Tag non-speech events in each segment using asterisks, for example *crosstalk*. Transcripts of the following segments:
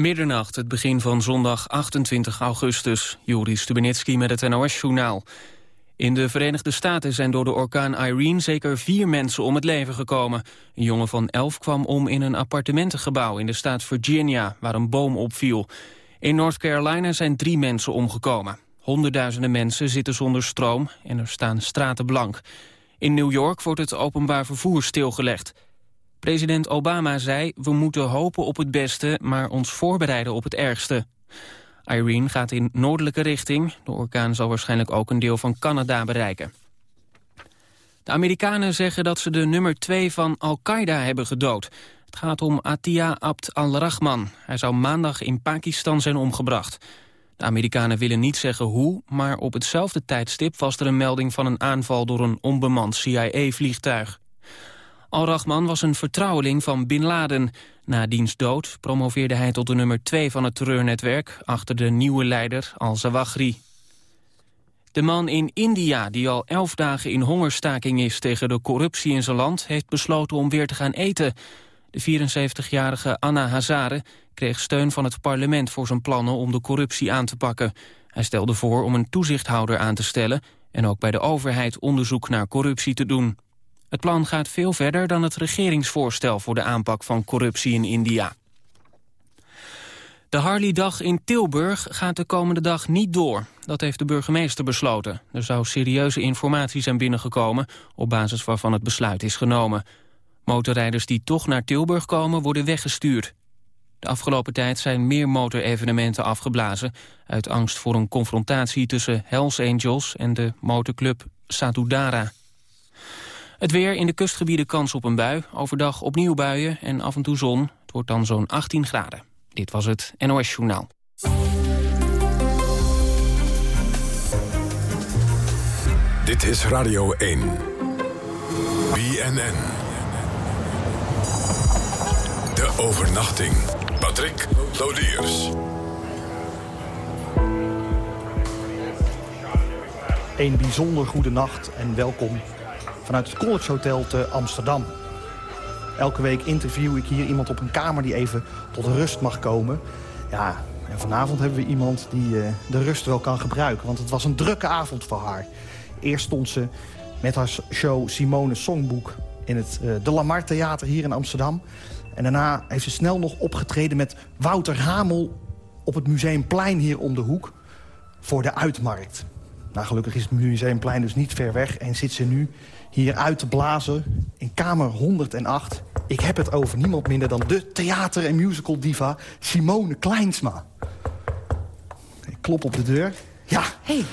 Middernacht, het begin van zondag 28 augustus. Juri Stubenitski met het NOS-journaal. In de Verenigde Staten zijn door de orkaan Irene zeker vier mensen om het leven gekomen. Een jongen van elf kwam om in een appartementengebouw in de staat Virginia, waar een boom opviel. In North Carolina zijn drie mensen omgekomen. Honderdduizenden mensen zitten zonder stroom en er staan straten blank. In New York wordt het openbaar vervoer stilgelegd. President Obama zei, we moeten hopen op het beste, maar ons voorbereiden op het ergste. Irene gaat in noordelijke richting. De orkaan zal waarschijnlijk ook een deel van Canada bereiken. De Amerikanen zeggen dat ze de nummer 2 van Al-Qaeda hebben gedood. Het gaat om Atia Abd al-Rahman. Hij zou maandag in Pakistan zijn omgebracht. De Amerikanen willen niet zeggen hoe, maar op hetzelfde tijdstip was er een melding van een aanval door een onbemand CIA-vliegtuig. Al-Rahman was een vertrouweling van Bin Laden. Na diens dood promoveerde hij tot de nummer 2 van het terreurnetwerk... achter de nieuwe leider al-Zawahri. De man in India, die al elf dagen in hongerstaking is... tegen de corruptie in zijn land, heeft besloten om weer te gaan eten. De 74-jarige Anna Hazare kreeg steun van het parlement... voor zijn plannen om de corruptie aan te pakken. Hij stelde voor om een toezichthouder aan te stellen... en ook bij de overheid onderzoek naar corruptie te doen. Het plan gaat veel verder dan het regeringsvoorstel voor de aanpak van corruptie in India. De Harley-dag in Tilburg gaat de komende dag niet door. Dat heeft de burgemeester besloten. Er zou serieuze informatie zijn binnengekomen... op basis waarvan het besluit is genomen. Motorrijders die toch naar Tilburg komen worden weggestuurd. De afgelopen tijd zijn meer motorevenementen afgeblazen... uit angst voor een confrontatie tussen Hells Angels en de motorclub Satudara. Het weer in de kustgebieden kans op een bui. Overdag opnieuw buien en af en toe zon. Het wordt dan zo'n 18 graden. Dit was het NOS Journaal. Dit is Radio 1. BNN. De overnachting. Patrick Lodiers. Een bijzonder goede nacht en welkom vanuit het College Hotel te Amsterdam. Elke week interview ik hier iemand op een kamer die even tot rust mag komen. Ja, en vanavond hebben we iemand die uh, de rust wel kan gebruiken. Want het was een drukke avond voor haar. Eerst stond ze met haar show Simone Songboek in het uh, De Lamar Theater hier in Amsterdam. En daarna heeft ze snel nog opgetreden met Wouter Hamel... op het Museumplein hier om de hoek voor de Uitmarkt. Nou, gelukkig is het Museumplein dus niet ver weg en zit ze nu hier uit te blazen in kamer 108. Ik heb het over niemand minder dan de theater- en musical diva Simone Kleinsma. Ik klop op de deur. Ja. Hey.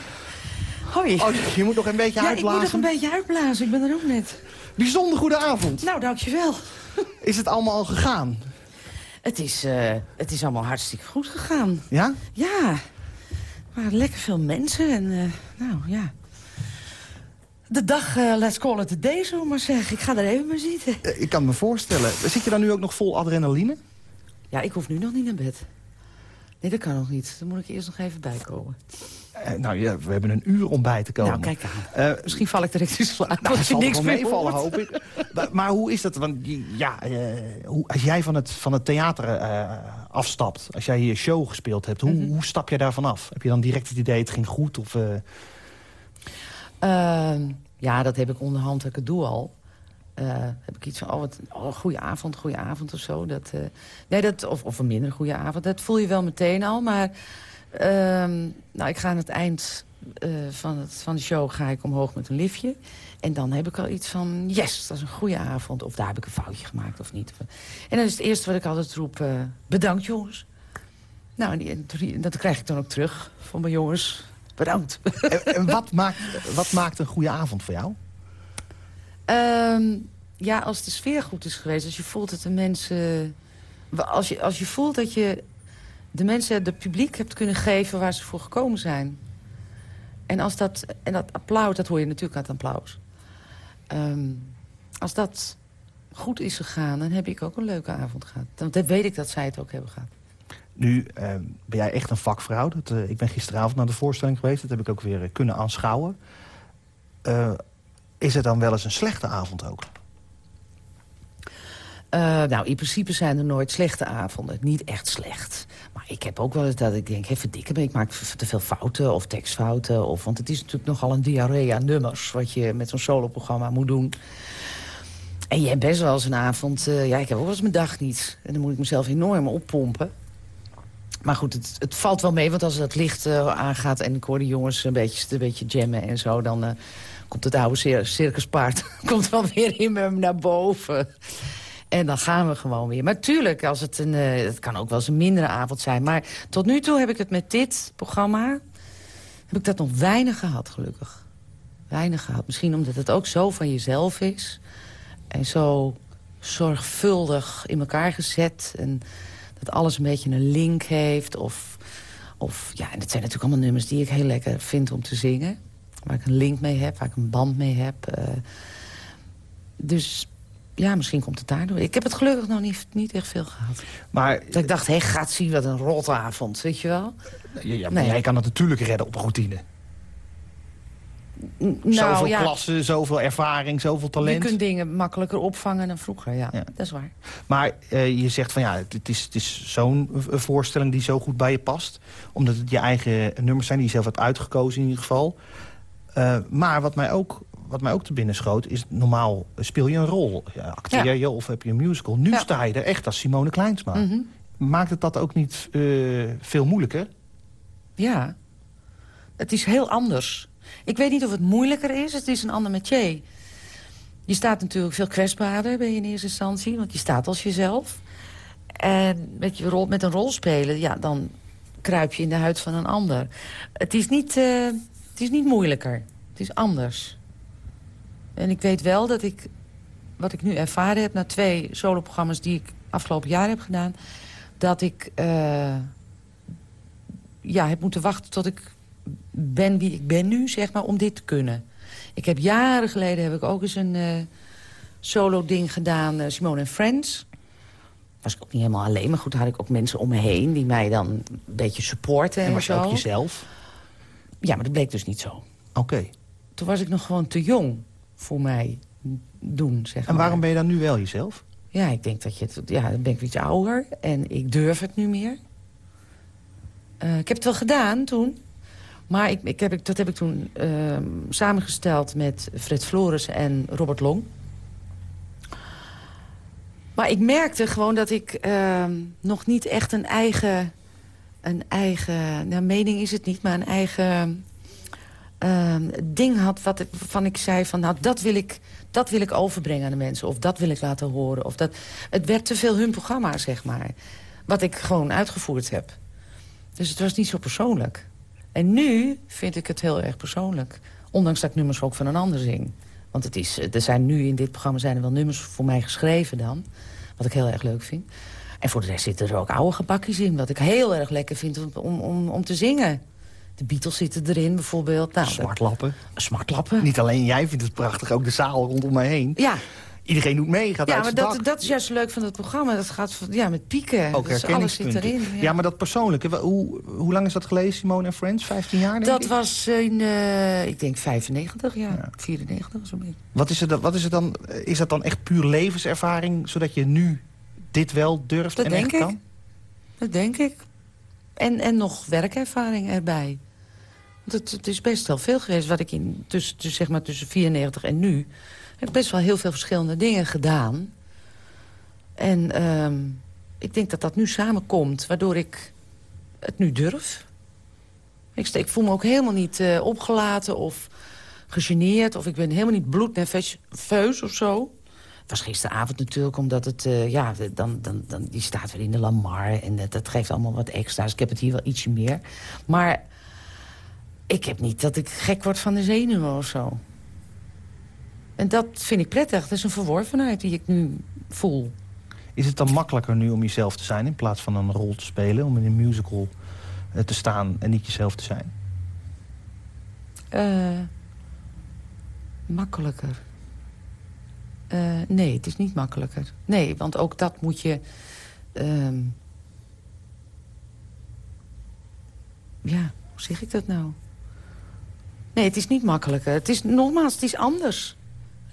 Hoi. Oh, je moet nog een beetje ja, uitblazen. ik moet nog een beetje uitblazen. Ik ben er ook net. Bijzonder goede avond. Nou, dankjewel. Is het allemaal al gegaan? Het is, uh, het is allemaal hartstikke goed gegaan. Ja? Ja. Er waren lekker veel mensen en uh, nou ja... De dag, uh, let's call it a day, zo maar zeggen. Ik ga er even maar zitten. Uh, ik kan me voorstellen. Zit je dan nu ook nog vol adrenaline? Ja, ik hoef nu nog niet naar bed. Nee, dat kan nog niet. Dan moet ik eerst nog even bijkomen. Uh, nou ja, we hebben een uur om bij te komen. Nou, kijk aan. Misschien val ik direct in slaap. Nou, zal niks meer meevallen, hoop ik. maar, maar, hoe is dat? Want ja, hoe, als jij van het, van het theater afstapt... als jij hier show gespeeld hebt, hoe, mm -hmm. hoe stap je daarvan af? Heb je dan direct het idee, het ging goed? Of... Uh, ja, dat heb ik onderhand, ik het doe al. Uh, heb ik iets van, oh, wat, oh, avond, goeie avond of zo. Dat, uh, nee, dat, of, of een minder goede avond, dat voel je wel meteen al. Maar nou, ik ga aan het eind van, het, van de show ga ik omhoog met een liftje. En dan heb ik al iets van, yes, dat is een goede avond. Of daar heb ik een foutje gemaakt of niet. En dan is het eerste wat ik altijd roep, bedankt jongens. Nou, en dat krijg ik dan ook terug van mijn jongens. Bedankt. En, en wat, maakt, wat maakt een goede avond voor jou? Um, ja, als de sfeer goed is geweest. Als je voelt dat de mensen... Als je, als je voelt dat je de mensen, het publiek hebt kunnen geven... waar ze voor gekomen zijn. En, als dat, en dat applaus, dat hoor je natuurlijk aan het applaus. Um, als dat goed is gegaan, dan heb ik ook een leuke avond gehad. Want dan weet ik dat zij het ook hebben gehad. Nu uh, ben jij echt een vakvrouw. Dat, uh, ik ben gisteravond naar de voorstelling geweest. Dat heb ik ook weer uh, kunnen aanschouwen. is het dan wel eens een slechte avond ook? Nou, in principe zijn er nooit slechte avonden. Niet echt slecht. Maar ik heb ook wel eens dat ik denk, hey, verdikke ik maak te veel fouten of tekstfouten. Of, want het is natuurlijk nogal een diarree nummers... wat je met zo'n soloprogramma moet doen. En je hebt best wel eens een avond... Ja, ik heb ook wel eens mijn dag niet. En dan moet ik mezelf enorm oppompen. Maar goed, het, het valt wel mee, want als het licht uh, aangaat... en ik hoor de jongens een beetje, een beetje jammen en zo... dan uh, komt het oude circuspaard *laughs* komt wel weer in me naar boven. En dan gaan we gewoon weer. Maar tuurlijk, als het, een, uh, het kan ook wel eens een mindere avond zijn. Maar tot nu toe heb ik het met dit programma... heb ik dat nog weinig gehad, gelukkig. Weinig gehad. Misschien omdat het ook zo van jezelf is. En zo zorgvuldig in elkaar gezet. En dat alles een beetje een link heeft. Of, of ja, en het zijn natuurlijk allemaal nummers die ik heel lekker vind om te zingen. Waar ik een link mee heb, waar ik een band mee heb. Uh, dus ja, misschien komt het daardoor. Ik heb het gelukkig nog niet, niet echt veel gehad. Maar, dat ik dacht, hé, hey, gaat zien wat een rotavond, weet je wel? Ja, ja maar nee. jij kan het natuurlijk redden op een routine. Nou, zoveel ja. klassen, zoveel ervaring, zoveel talent. Je kunt dingen makkelijker opvangen dan vroeger, ja. ja. Dat is waar. Maar uh, je zegt van ja, het is, het is zo'n voorstelling die zo goed bij je past. Omdat het je eigen nummers zijn die je zelf hebt uitgekozen in ieder geval. Uh, maar wat mij ook wat mij ook te binnen schoot, is normaal speel je een rol. Ja, acteer ja. je of heb je een musical. Nu ja. sta je er echt als Simone Kleinsma. Mm -hmm. Maakt het dat ook niet uh, veel moeilijker? Ja, het is heel anders. Ik weet niet of het moeilijker is, het is een ander métier. Je staat natuurlijk veel kwetsbaarder ben je in eerste instantie, want je staat als jezelf. En met, je rol, met een rol spelen, ja, dan kruip je in de huid van een ander. Het is niet, uh, het is niet moeilijker, het is anders. En ik weet wel dat ik, wat ik nu ervaren heb... na twee soloprogramma's die ik afgelopen jaar heb gedaan... dat ik uh, ja, heb moeten wachten tot ik ben wie ik ben nu, zeg maar, om dit te kunnen. Ik heb jaren geleden heb ik ook eens een uh, solo-ding gedaan, uh, Simone en Friends. Was ik ook niet helemaal alleen, maar goed, had ik ook mensen om me heen... die mij dan een beetje supporten en, en was je zo. ook jezelf? Ja, maar dat bleek dus niet zo. Oké. Okay. Toen was ik nog gewoon te jong voor mij doen, zeg En waarom ben je dan nu wel jezelf? Ja, ik denk dat je het... Ja, dan ben ik iets ouder en ik durf het nu meer. Uh, ik heb het wel gedaan toen. Maar ik, ik heb, dat heb ik toen uh, samengesteld met Fred Flores en Robert Long. Maar ik merkte gewoon dat ik uh, nog niet echt een eigen... Een eigen... Nou, mening is het niet, maar een eigen uh, ding had wat waarvan ik zei van... nou, dat wil, ik, dat wil ik overbrengen aan de mensen. Of dat wil ik laten horen. Of dat, het werd te veel hun programma, zeg maar. Wat ik gewoon uitgevoerd heb. Dus het was niet zo persoonlijk. En nu vind ik het heel erg persoonlijk. Ondanks dat ik nummers ook van een ander zing. Want het is, er zijn nu in dit programma zijn er wel nummers voor mij geschreven dan. Wat ik heel erg leuk vind. En voor de rest zitten er ook oude gebakjes in. Wat ik heel erg lekker vind om, om, om te zingen. De Beatles zitten erin bijvoorbeeld. Nou, smartlappen. Smartlappen. Niet alleen jij vindt het prachtig, ook de zaal rondom mij heen. Ja. Iedereen doet mee, gaat ja, uit maar dat, dat is juist leuk van het programma. Dat gaat ja, met pieken. Ook dus alles zit erin. Ja. ja. maar dat persoonlijke. Hoe, hoe lang is dat geleden, Simone en Friends? 15 jaar, denk Dat ik? was in, uh, ik denk 95, ja. ja. 94, zo'n beetje. Wat is, het, wat is het dan? Is dat dan echt puur levenservaring, zodat je nu dit wel durft dat en denk echt ik. kan? Dat denk ik. En, en nog werkervaring erbij. Het, het, is best wel veel geweest wat ik in tussen, tussen, zeg maar tussen 94 en nu... heb ik best wel heel veel verschillende dingen gedaan. En um, ik denk dat dat nu samenkomt, waardoor ik het nu durf. Ik, voel me ook helemaal niet uh, opgelaten of gegeneerd... of ik ben helemaal niet bloednerveus of zo. Het was gisteravond natuurlijk, omdat het... Uh, ja, dan, dan, dan, die staat weer in de Lamar en dat, dat geeft allemaal wat extra's. Ik heb het hier wel ietsje meer. Maar ik heb niet dat ik gek word van de zenuwen of zo. En dat vind ik prettig. Dat is een verworvenheid die ik nu voel. Is het dan makkelijker nu om jezelf te zijn... in plaats van een rol te spelen, om in een musical uh, te staan en niet jezelf te zijn? Uh, makkelijker? Uh, nee, het is niet makkelijker. Nee, want ook dat moet je... Um... Ja, hoe zeg ik dat nou? Nee, het is niet makkelijker. Het is, nogmaals, het is anders.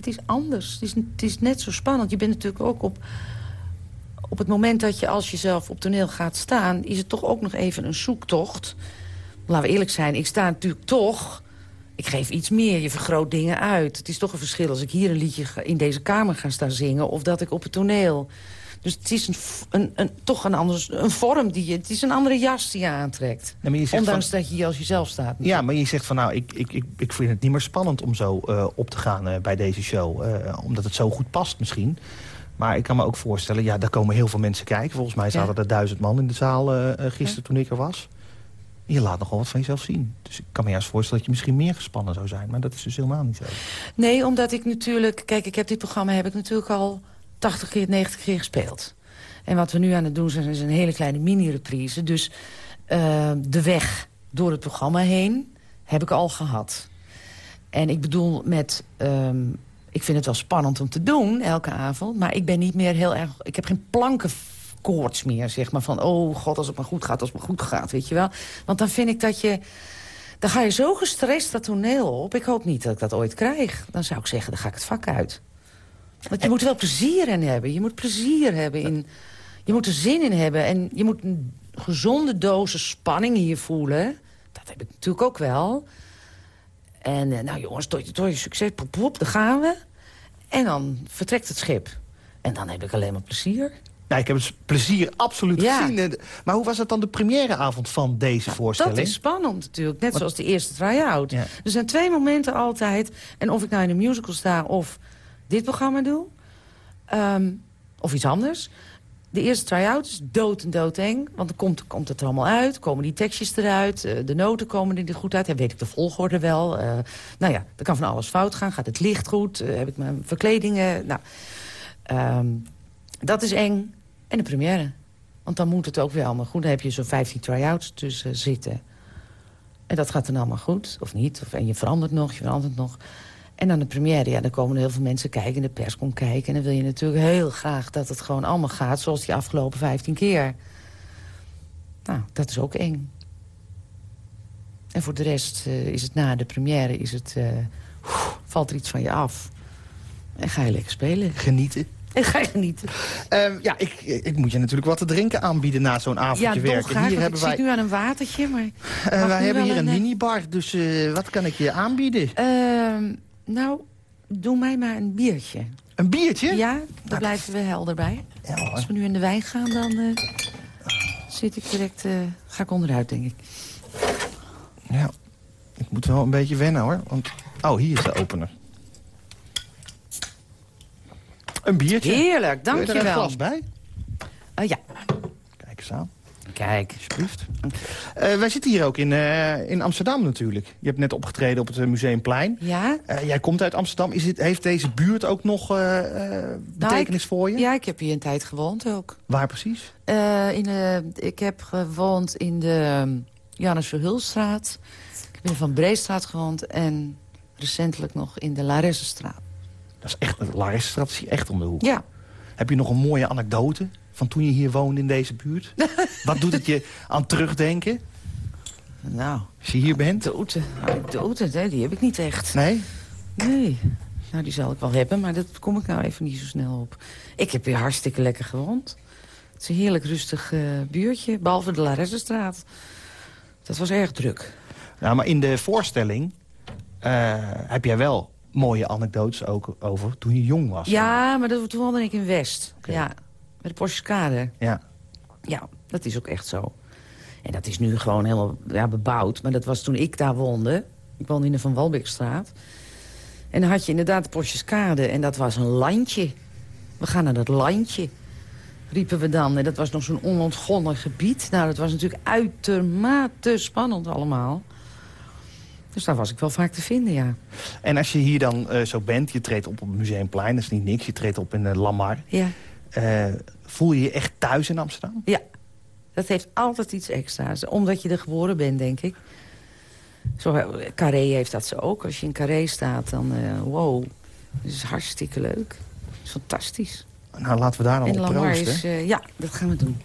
Het is anders. Het is, het is net zo spannend. Je bent natuurlijk ook op op het moment dat je als jezelf op toneel gaat staan... is het toch ook nog even een zoektocht. Laten we eerlijk zijn, ik sta natuurlijk toch... Ik geef iets meer, je vergroot dingen uit. Het is toch een verschil als ik hier een liedje in deze kamer ga staan zingen... of dat ik op het toneel. Dus het is een, een, een, toch een, anders, een vorm die je... Het is een andere jas die je aantrekt. Ondanks dat je hier als jezelf staat. Ja, maar je zegt van nou, ik, ik, ik, ik vind het niet meer spannend om zo uh, op te gaan uh, bij deze show. Uh, omdat het zo goed past misschien. Maar ik kan me ook voorstellen, ja, daar komen heel veel mensen kijken. Volgens mij zaten ja. er duizend man in de zaal gisteren ja. toen ik er was. Je laat nogal wat van jezelf zien. Dus ik kan me juist voorstellen dat je misschien meer gespannen zou zijn. Maar dat is dus helemaal niet zo. Nee, omdat ik natuurlijk... Kijk, ik heb dit programma heb ik natuurlijk al 80 keer, 90 keer gespeeld. En wat we nu aan het doen zijn, is een hele kleine mini-reprise. Dus uh, de weg door het programma heen heb ik al gehad. En ik bedoel met... Um, ik vind het wel spannend om te doen, elke avond. Maar ik ben niet meer heel erg... Ik heb geen plankenkoorts meer, zeg maar. Van, oh god, als het maar goed gaat, als het maar goed gaat, weet je wel. Want dan vind ik dat je... Dan ga je zo gestrest dat toneel op. Ik hoop niet dat ik dat ooit krijg. Dan zou ik zeggen, dan ga ik het vak uit. Want je moet er wel plezier in hebben. Je moet plezier hebben in... Je moet er zin in hebben. En je moet een gezonde dosis spanning hier voelen. Dat heb ik natuurlijk ook wel. En uh, nou jongens, tot, tot je succes, pop, pop, daar gaan we. En dan vertrekt het schip. En dan heb ik alleen maar plezier. Ja, ik heb het plezier absoluut ja. gezien. Maar hoe was het dan de premièreavond van deze nou, voorstelling? Dat is spannend natuurlijk, net Wat? zoals de eerste try-out. Ja. Er zijn twee momenten altijd. En of ik nou in een musical sta of dit programma doe... Um, of iets anders... De eerste try-out is dood en doodeng. Want dan komt, komt het er allemaal uit. Komen die tekstjes eruit. Uh, de noten komen er goed uit. Dan weet ik de volgorde wel. Uh, nou ja, er kan van alles fout gaan. Gaat het licht goed? Uh, heb ik mijn verkledingen? Nou, um, dat is eng. En de première. Want dan moet het ook weer allemaal goed. Dan heb je zo'n 15 try-outs tussen zitten. En dat gaat dan allemaal goed. Of niet. Of, en je verandert nog, je verandert nog. En dan de première, ja, dan komen er heel veel mensen kijken. De pers komt kijken. En dan wil je natuurlijk heel graag dat het gewoon allemaal gaat... zoals die afgelopen 15 keer. Nou, dat is ook eng. En voor de rest uh, is het na de première... Is het, uh, valt er iets van je af. En ga je lekker spelen. Genieten. *laughs* En ga je genieten. Um, ja, ik, ik moet je natuurlijk wat te drinken aanbieden na zo'n avondje ja, werken. Graag, hier hebben ik wij... zit nu aan een watertje, maar... Uh, wij hebben hier een, een minibar, dus uh, wat kan ik je aanbieden? Uh, nou, doe mij maar een biertje. Een biertje? Ja, daar nou, blijven we helder bij. Ja, Als we nu in de wijn gaan, dan uh, zit ik direct... Uh, ga ik onderuit, denk ik. Ja, ik moet wel een beetje wennen, hoor. Want... Oh, hier is de opener. Een biertje. Heerlijk, dank je, je er een glas bij? Uh, ja. Kijk eens aan. Kijk. Alsjeblieft. Uh, wij zitten hier ook in, uh, in Amsterdam natuurlijk. Je hebt net opgetreden op het Museumplein. Ja. Uh, jij komt uit Amsterdam. Is het, heeft deze buurt ook nog betekenis nou, ik, voor je? Ja, ik heb hier een tijd gewoond ook. Waar precies? in, ik heb gewoond in de um, Jannes Verhulstraat. Ik in Van Breestraat gewoond. En recentelijk nog in de Laressenstraat. Dat is echt, de Laressenstraat is hier echt om de hoek. Ja. Heb je nog een mooie anekdote van toen je hier woonde in deze buurt? *laughs* Wat doet het je aan terugdenken? Nou... Als je hier bent? Doten. Doten, nee, die heb ik niet echt. Nee? Nee. Nou, die zal ik wel hebben, maar dat kom ik nou even niet zo snel op. Ik heb hier hartstikke lekker gewoond. Het is een heerlijk rustig uh, buurtje, behalve de Laressenstraat. Dat was erg druk. Nou, maar in de voorstelling uh, heb jij wel mooie anekdotes ook over toen je jong was. Ja, maar dat, toen woonde ik in West. Okay. Ja, met de Porscheskade. Ja. Ja, dat is ook echt zo. En dat is nu gewoon helemaal ja, bebouwd. Maar dat was toen ik daar woonde. Ik woonde in de Van Walbeekstraat. En dan had je inderdaad de Porscheskade. En dat was een landje. We gaan naar dat landje. Riepen we dan. En dat was nog zo'n onontgonnen gebied. Nou, dat was natuurlijk uitermate spannend allemaal. Dus daar was ik wel vaak te vinden, ja. En als je hier dan uh, zo bent, je treedt op op het Museumplein, dat is niet niks. Je treedt op in uh, Lamar. Ja. Uh, voel je je echt thuis in Amsterdam? Ja, dat heeft altijd iets extra's. Omdat je er geboren bent, denk ik. Zo, Carré heeft dat zo ook. Als je in Carré staat, dan wow, dat is hartstikke leuk. Dat is fantastisch. Nou, laten we daar dan en op Lamar proosten. Is, ja, dat gaan we doen.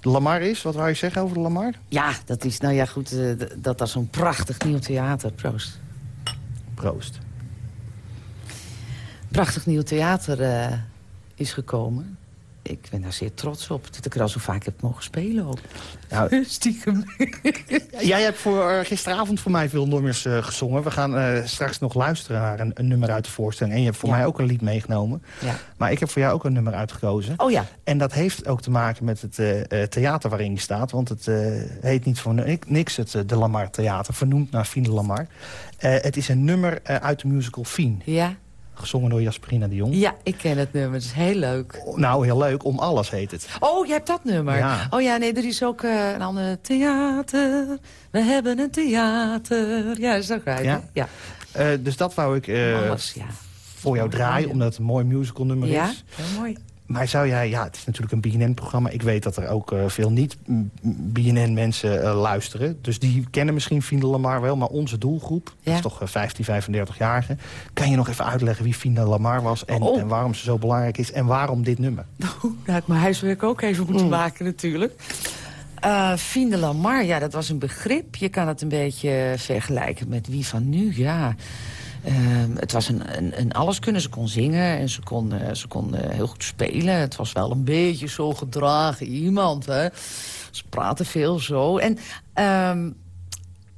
De Lamar is, wat wou je zeggen over de Lamar? Ja, dat is, nou ja, goed, uh, dat is zo'n prachtig nieuw theater. Proost. Proost. Prachtig nieuw theater is gekomen. Ik ben daar zeer trots op. Dat ik er al zo vaak heb mogen spelen ook. Nou, *laughs* Stiekem. Jij hebt voor, eh, gisteravond voor mij veel nummers eh, gezongen. We gaan eh, straks nog luisteren naar een, een nummer uit de voorstelling. En je hebt voor Ja. mij ook een lied meegenomen. Ja. Maar ik heb voor jou ook een nummer uitgekozen. Oh ja. En dat heeft ook te maken met het theater waarin je staat. Want het heet niet voor ni- niks het De Lamar Theater. Vernoemd naar Fien de Lamar. Het is een nummer uit de musical Fien. Ja. Gezongen door Jasperina de Jong. ja, ik ken het nummer. Het is heel leuk. Nou, heel leuk. Om alles heet het. Oh, je hebt dat nummer. Ja. Oh ja, nee, er is ook eh, een ander theater. We hebben een theater. Ja, dat is ook right. Ja? Ja. Eh, dus dat wou ik eh, Alles, ja. voor jou draaien. Omdat het een mooi musical nummer Ja, is. heel mooi. Maar zou jij, ja, het is natuurlijk een BNN-programma. Ik weet dat er ook eh, veel niet-BNN-mensen eh, luisteren. Dus die kennen misschien Fien de Lamar wel. Maar onze doelgroep, dat is toch eh, 15, 35-jarigen. Kan je nog even uitleggen wie Fien de Lamar was... En, Oh. en waarom ze zo belangrijk is en waarom dit nummer? *laughs* Nou, daar ik mijn huiswerk ook even moeten Mm. maken natuurlijk. Eh Fien de Lamar, ja, dat was een begrip. Je kan het een beetje vergelijken met wie van nu, ja. Ehm, het was een, een, een alleskunner. Ze kon zingen en ze kon, eh, ze kon eh, heel goed spelen. Het was wel een beetje zo gedragen iemand, hè. Ze praatte veel zo. En ehm,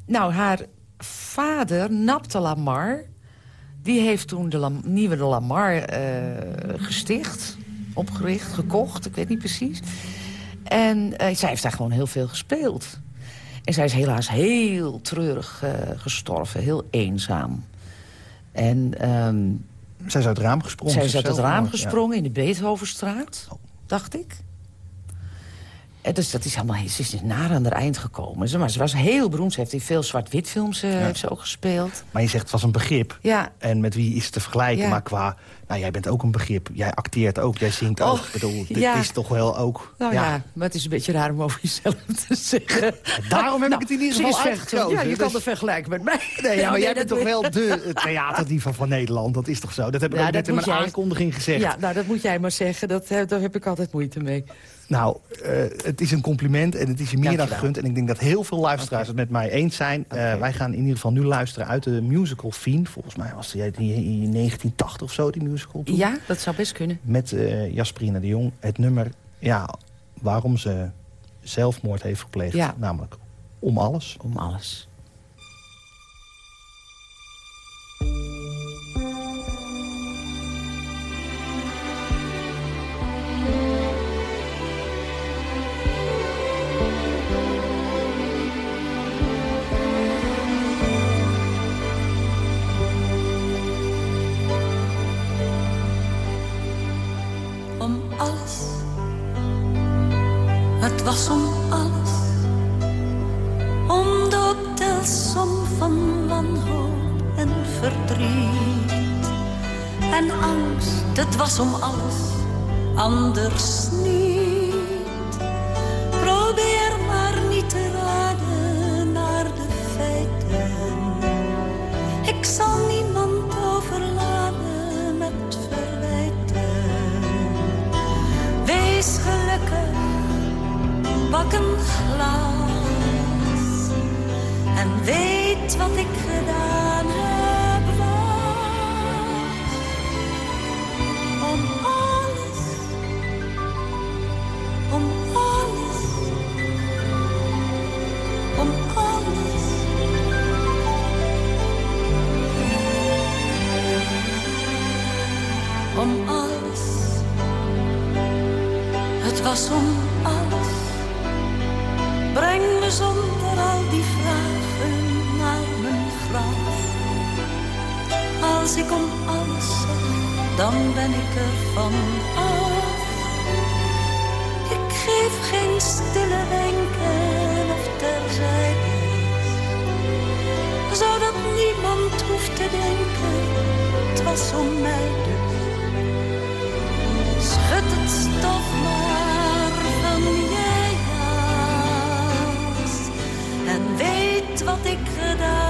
nou, haar vader, Nap de Lamar... die heeft toen de nieuwe de Lamar eh, gesticht. Opgericht, gekocht, ik weet niet precies. En zij heeft daar gewoon heel veel gespeeld. En zij is helaas heel treurig gestorven, heel eenzaam. En ehm, Zij is uit het raam gesprongen. zij is uit het raam gesprongen in de Beethovenstraat, dacht ik. En dus dat is allemaal, ze is naar aan het eind gekomen. Ze, maar ze was heel beroemd. Ze heeft in veel zwart-wit films eh, heeft ze ook gespeeld. Maar je zegt het was een begrip. Ja, En met wie is het te vergelijken? Ja. Maar qua, nou jij bent ook een begrip. Jij acteert ook, jij zingt Oh, ook. Ik bedoel, dit ja. is toch wel ook... nou ja. maar het is een beetje raar om over jezelf te zeggen. Daarom heb Nou, ik het in ieder geval uitgekozen. Ja, je Dus- kan het vergelijken met mij. Nee, *laughs* maar nee, jij bent toch wel de theaterdiva van Nederland. Dat is toch zo? Dat heb ik ook net in mijn jij- aankondiging gezegd. Ja, nou, dat moet jij maar zeggen. Dat, heb- daar heb ik altijd moeite mee. Nou, eh, het is een compliment en het is je meer dan gegund. En ik denk dat heel veel luisteraars het met mij eens zijn. Eh, wij gaan in ieder geval nu luisteren uit de musical Fiend. Volgens mij was die in 1980 of zo, die musical toen. Ja, dat zou best kunnen. Met eh Jasperina de Jong. Het nummer, ja, waarom ze zelfmoord heeft gepleegd. Ja. Namelijk om alles. Om alles. Was om alles. Om de optelsom van wanhoop en verdriet. En angst, het was om alles. Anders niet. Probeer maar niet te raden naar de feiten. Ik zal niemand overladen met verwijten. Wees gelukkig, pak een glas. En weet wat ik gedaan heb was. Om alles, om alles, om alles. om alles. Het was om Als ik om alles dan ben ik er van af. Ik geef geen stille wenken of terzijdes. Zodat niemand hoeft te denken, het was om mij dus. Schud het stof maar van je jas. En weet wat ik gedaan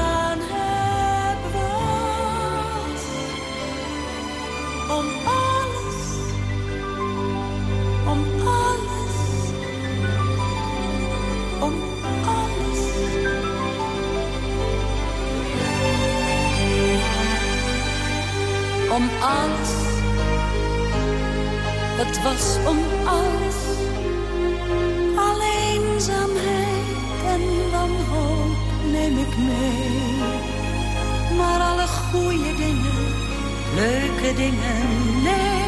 om alles. Het was om alles. Alleenzaamheid en wanhoop neem ik mee. Maar alle goede dingen, leuke dingen, nee.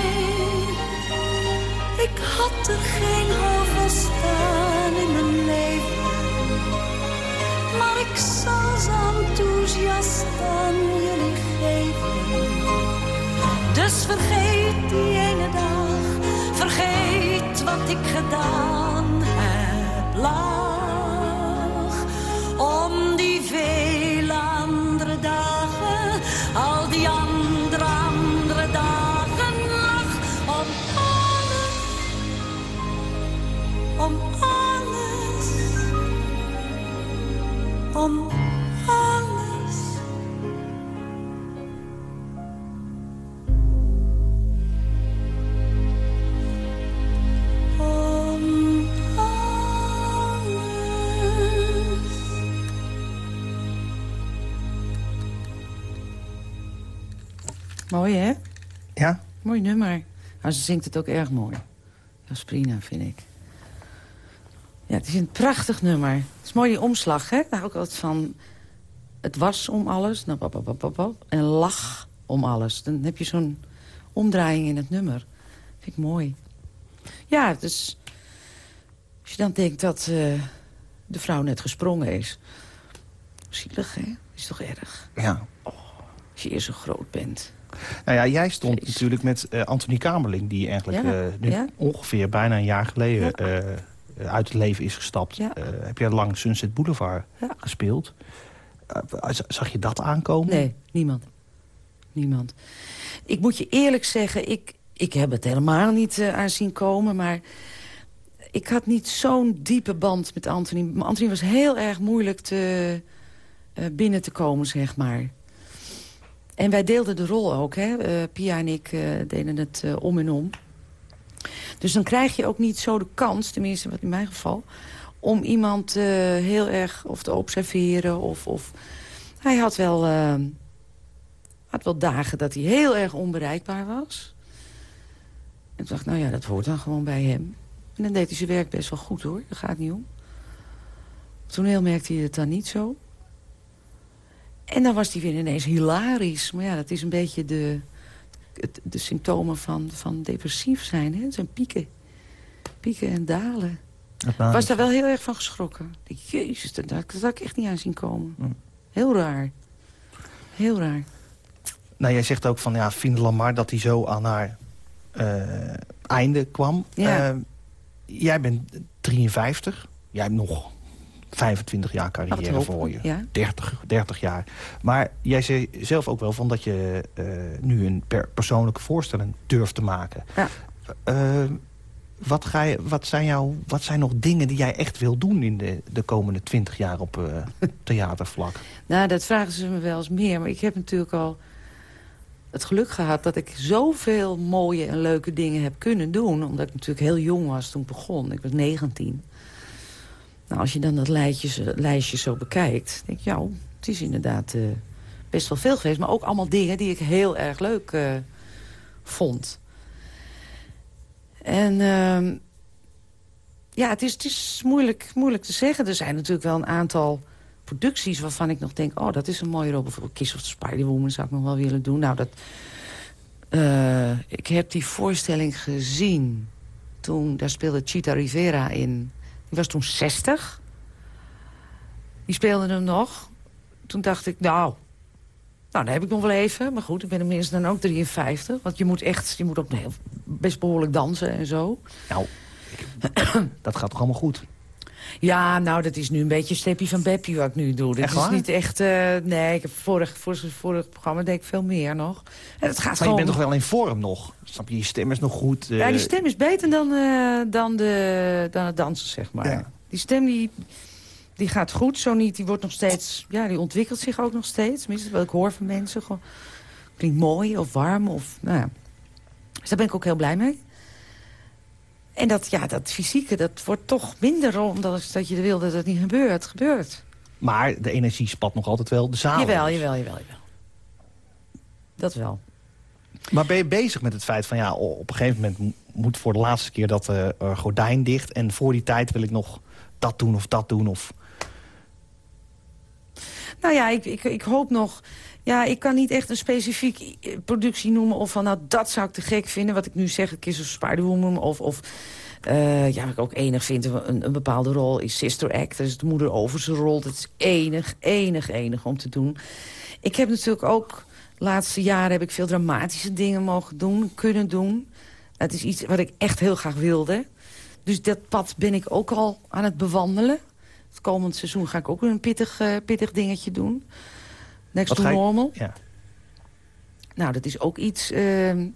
Ik had er geen hoofd staan in mijn leven. Maar ik zal ze enthousiast aan jullie geven dus vergeet die ene dag, vergeet wat ik gedaan heb. Lach om die vele Mooi, hè? Ja? Mooi nummer. Maar ze zingt het ook erg mooi. Jasprina, vind ik. Ja, het is een prachtig nummer. Het is mooi die omslag, hè? Daar hou ik altijd van. Het was om alles. Nou, pap, pap, pap, pap, en lach om alles. Dan heb je zo'n omdraaiing in het nummer. Vind ik mooi. Ja, dus... Als je dan denkt dat eh, de vrouw net gesprongen is. Zielig, hè? Is toch erg? Ja. Als je eerst zo groot bent. Nou ja, jij stond natuurlijk met eh Anthony Kamerling... die eigenlijk Ja, eh, nu ja. ongeveer bijna een jaar geleden Ja. eh, uit het leven is gestapt. Heb jij lang Sunset Boulevard gespeeld. Zag je dat aankomen? Nee, niemand. Niemand. Ik moet je eerlijk zeggen, ik, ik heb het helemaal niet eh, aan zien komen... maar ik had niet zo'n diepe band met Anthony. Maar Anthony was heel erg moeilijk te, binnen te komen, zeg maar. En wij deelden de rol ook, hè. Eh, Pia en ik eh, deden het eh, om en om. Dus dan krijg je ook niet zo de kans, tenminste wat in mijn geval... om iemand heel erg of te observeren of... of hij had wel, had wel dagen dat hij heel erg onbereikbaar was. En toen dacht nou ja, dat hoort dan gewoon bij hem. En dan deed hij zijn werk best wel goed, hoor. Daar gaat niet om. Toen heel merkte hij het dan niet zo. En dan was hij weer ineens hilarisch. Maar ja, dat is een beetje de, het- de symptomen van, van depressief zijn. Hè? Het zijn pieken. Pieken en dalen. Ik was daar wel heel erg van geschrokken. Jezus, dat, dat had ik echt niet aan zien komen. Hm. Heel raar. Heel raar. Nou, jij zegt ook van ja, Fien Lamar dat hij zo aan haar eh, einde kwam. Ja. Eh, jij bent 53. Jij hebt nog 25 jaar carrière voor je. ja. 30, 30 jaar. Maar jij zei zelf ook wel van dat je eh, nu een per persoonlijke voorstelling durft te maken. Ja. Eh, wat, ga je, wat, zijn jouw, wat zijn nog dingen die jij echt wil doen in de, de komende 20 jaar op eh, *laughs* theatervlak? Nou, dat vragen ze me wel eens meer. Maar ik heb natuurlijk al het geluk gehad dat ik zoveel mooie en leuke dingen heb kunnen doen. Omdat ik natuurlijk heel jong was toen ik begon. Ik was 19. Nou, als je dan dat lijstje, lijstje zo bekijkt, denk je, ja, het is inderdaad eh, best wel veel geweest. Maar ook allemaal dingen die ik heel erg leuk eh, vond. En ehm, ja, het is, het is moeilijk, moeilijk te zeggen. Er zijn natuurlijk wel een aantal producties waarvan ik nog denk... oh, dat is een mooie rol. Bijvoorbeeld Kiss of the Spider-Woman zou ik nog wel willen doen. Nou, dat, eh, ik heb die voorstelling gezien. Toen, daar speelde Chita Rivera in. Die was toen 60. Die speelde hem nog. Toen dacht ik, nou... Nou, dat heb ik nog wel even. Maar goed, ik ben tenminste dan ook 53. Want je moet echt, je moet ook best behoorlijk dansen en zo. Nou, ik- *coughs* dat gaat toch allemaal goed? Ja, nou, dat is nu een beetje Steppie van Beppie wat ik nu doe. Dat Echt is niet echt... eh, nee, ik heb vorig, vorig, vorig programma deed ik veel meer nog. En het gaat Maar je gewoon... bent toch wel in vorm nog? Snap je, je stem is nog goed. eh, Ja, die stem is beter dan, eh, dan, de, dan het dansen, zeg maar. Ja. Die stem die, die gaat goed, zo niet. Die wordt nog steeds... Ja, die ontwikkelt zich ook nog steeds. Tenminste, wat ik hoor van mensen. Gewoon, klinkt mooi of warm of... Nou ja. Dus daar ben ik ook heel blij mee. En dat, ja, dat fysieke, dat wordt toch minder... omdat dat je wil dat het niet gebeurt. gebeurt. Maar de energie spat nog altijd wel de zaal. Jawel, jawel, jawel, jawel. Dat wel. Maar ben je bezig met het feit van... ja, op een gegeven moment mo- moet voor de laatste keer dat eh, gordijn dicht... en voor die tijd wil ik nog dat doen of dat doen of... Nou ja, ik, ik, ik hoop nog... Ja, ik kan niet echt een specifiek eh, productie noemen... of van, nou, dat zou ik te gek vinden. Wat ik nu zeg, Kiss of Spider-Woman of... of uh, ja, wat ik ook enig vind, een, een bepaalde rol is Sister Act. Dat is de moeder over zijn rol. Dat is enig, enig, enig om te doen. Ik heb natuurlijk ook... Laatste jaren heb ik veel dramatische dingen mogen doen, kunnen doen. Het is iets wat ik echt heel graag wilde. Dus dat pad ben ik ook al aan het bewandelen. Het komend seizoen ga ik ook een pittig, uh, pittig dingetje doen. Next to Normal. Ja. Nou, dat is ook iets uh,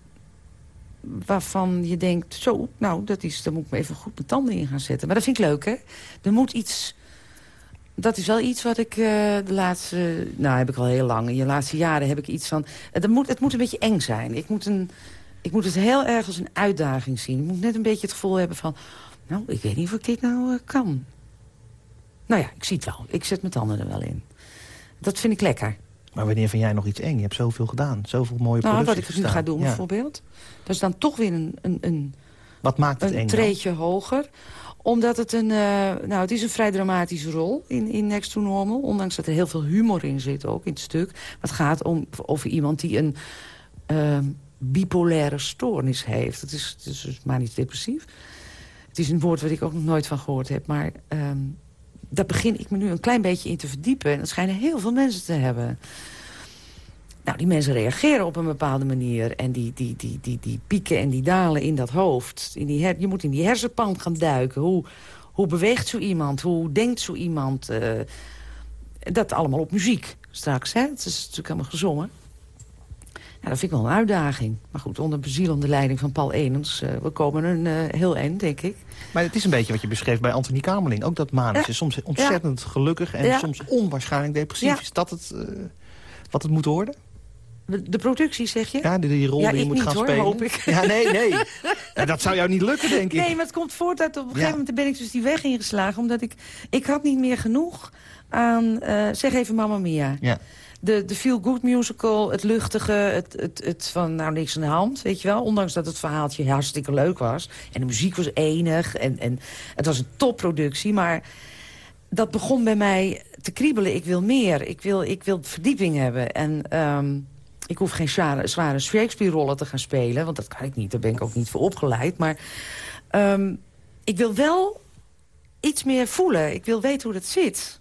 waarvan je denkt... zo, nou, dat is, daar moet ik me even goed mijn tanden in gaan zetten. Maar dat vind ik leuk, hè? Er moet iets... Dat is wel iets wat ik uh, de laatste... Nou, heb ik al heel lang. In de laatste jaren heb ik iets van... Het moet, het moet een beetje eng zijn. Ik moet, een, ik moet het heel erg als een uitdaging zien. Ik moet net een beetje het gevoel hebben van... Nou, ik weet niet of ik dit nou uh, kan. Nou ja, ik zie het wel. Ik zet mijn tanden er wel in. Dat vind ik lekker. Maar wanneer vind jij nog iets eng? Je hebt zoveel gedaan. Zoveel mooie nou, producties wat ik nu ga doen bijvoorbeeld. Dat is dan toch weer een... een, een wat maakt het een eng treetje hoger omdat het een, uh, nou, het is een vrij dramatische rol in, in Next to Normal. Ondanks dat er heel veel humor in zit ook in het stuk. Maar het gaat om, over iemand die een uh, bipolaire stoornis heeft. Het is, het is dus maar niet depressief. Het is een woord waar ik ook nog nooit van gehoord heb. Maar um, daar begin ik me nu een klein beetje in te verdiepen. En dat schijnen heel veel mensen te hebben. Nou, die mensen reageren op een bepaalde manier. En die, die, die, die, die pieken en die dalen in dat hoofd. In die her, je moet in die hersenpan gaan duiken. Hoe, hoe beweegt zo iemand? Hoe denkt zo iemand? Uh, dat allemaal op muziek straks. Hè? Het is natuurlijk allemaal gezongen. Ja, dat vind ik wel een uitdaging. Maar goed, onder bezielende leiding van Paul Enens... Uh, we komen een uh, heel eind, denk ik. Maar het is een beetje wat je beschreef bij Anthony Kamerling. Ook dat manische. Ja. Soms ontzettend ja. gelukkig en ja. soms onwaarschijnlijk depressief. Is dat het, uh, wat het moet worden? De productie, zeg je? Ja, die, die rol die je moet niet, gaan hoor, spelen. hoop ik. Ja, nee, nee. *laughs* Dat zou jou niet lukken, denk ik. Nee, maar het komt voort uit... Op een gegeven moment ben ik dus die weg ingeslagen. Omdat ik... Ik had niet meer genoeg aan... zeg even Mamma Mia. Ja de, de feel-good musical, het luchtige, het, het, het van nou niks aan de hand, weet je wel. Ondanks dat het verhaaltje hartstikke leuk was. En de muziek was enig en, en het was een topproductie. Maar dat begon bij mij te kriebelen. Ik wil meer, ik wil, ik wil verdieping hebben. En um, ik hoef geen zware, zware Shakespeare-rollen te gaan spelen. Want dat kan ik niet, daar ben ik ook niet voor opgeleid. Maar um, ik wil wel iets meer voelen. Ik wil weten hoe dat zit.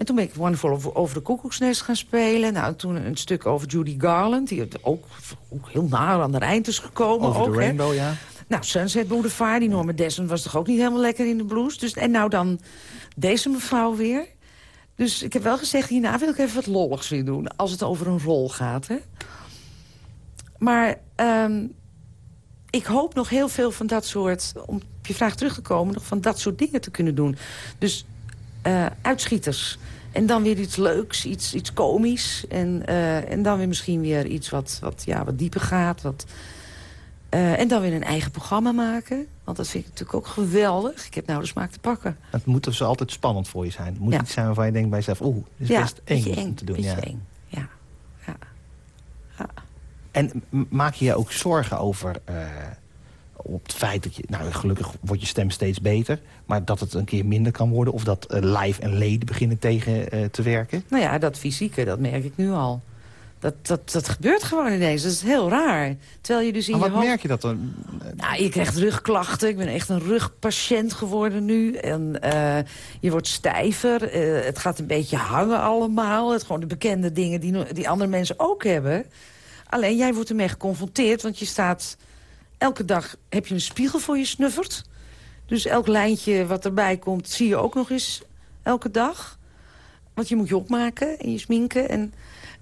En toen ben ik Wonderful over, over de koekoeksnest gaan spelen. Nou, toen een stuk over Judy Garland, die ook, ook heel naar aan de eind is gekomen. Over ook, de Rainbow, ja. Nou, Sunset Boulevard, die Norma Desmond was toch ook niet helemaal lekker in de blues. Dus, en nou dan deze mevrouw weer. Dus ik heb wel gezegd, hierna wil ik even wat lolligs weer doen. Als het over een rol gaat, hè. Maar um, ik hoop nog heel veel van dat soort... om op je vraag terug te komen, nog van dat soort dingen te kunnen doen. Dus uh, uitschieters. En dan weer iets leuks, iets, iets komisch. En, uh, en dan weer misschien weer iets wat, wat, ja, wat dieper gaat. Wat, uh, en dan weer een eigen programma maken. Want dat vind ik natuurlijk ook geweldig. Ik heb nou de smaak te pakken. Het moet dus altijd spannend voor je zijn. Het moet ja. iets zijn waarvan je denkt bij jezelf... oeh, dit is ja, best eng, eng om te doen. Ja. Eng. Ja. Ja. ja. En maak je je ook zorgen over... Op het feit dat je... Nou, gelukkig wordt je stem steeds beter. Maar dat het een keer minder kan worden. Of dat uh, lijf en leden beginnen tegen uh, te werken. Nou ja, dat fysieke, dat merk ik nu al. Dat, dat, dat gebeurt gewoon ineens. Dat is heel raar. Terwijl je dus in maar wat je hoofd... merk je dat dan? Nou, je krijgt rugklachten. Ik ben echt een rugpatiënt geworden nu. En uh, je wordt stijver. Het gaat een beetje hangen allemaal. Het gewoon de bekende dingen die, die andere mensen ook hebben. Alleen jij wordt ermee geconfronteerd. Want je staat... Elke dag heb je een spiegel voor je snuffert. Dus elk lijntje wat erbij komt, zie je ook nog eens elke dag. Want je moet je opmaken en je sminken. En,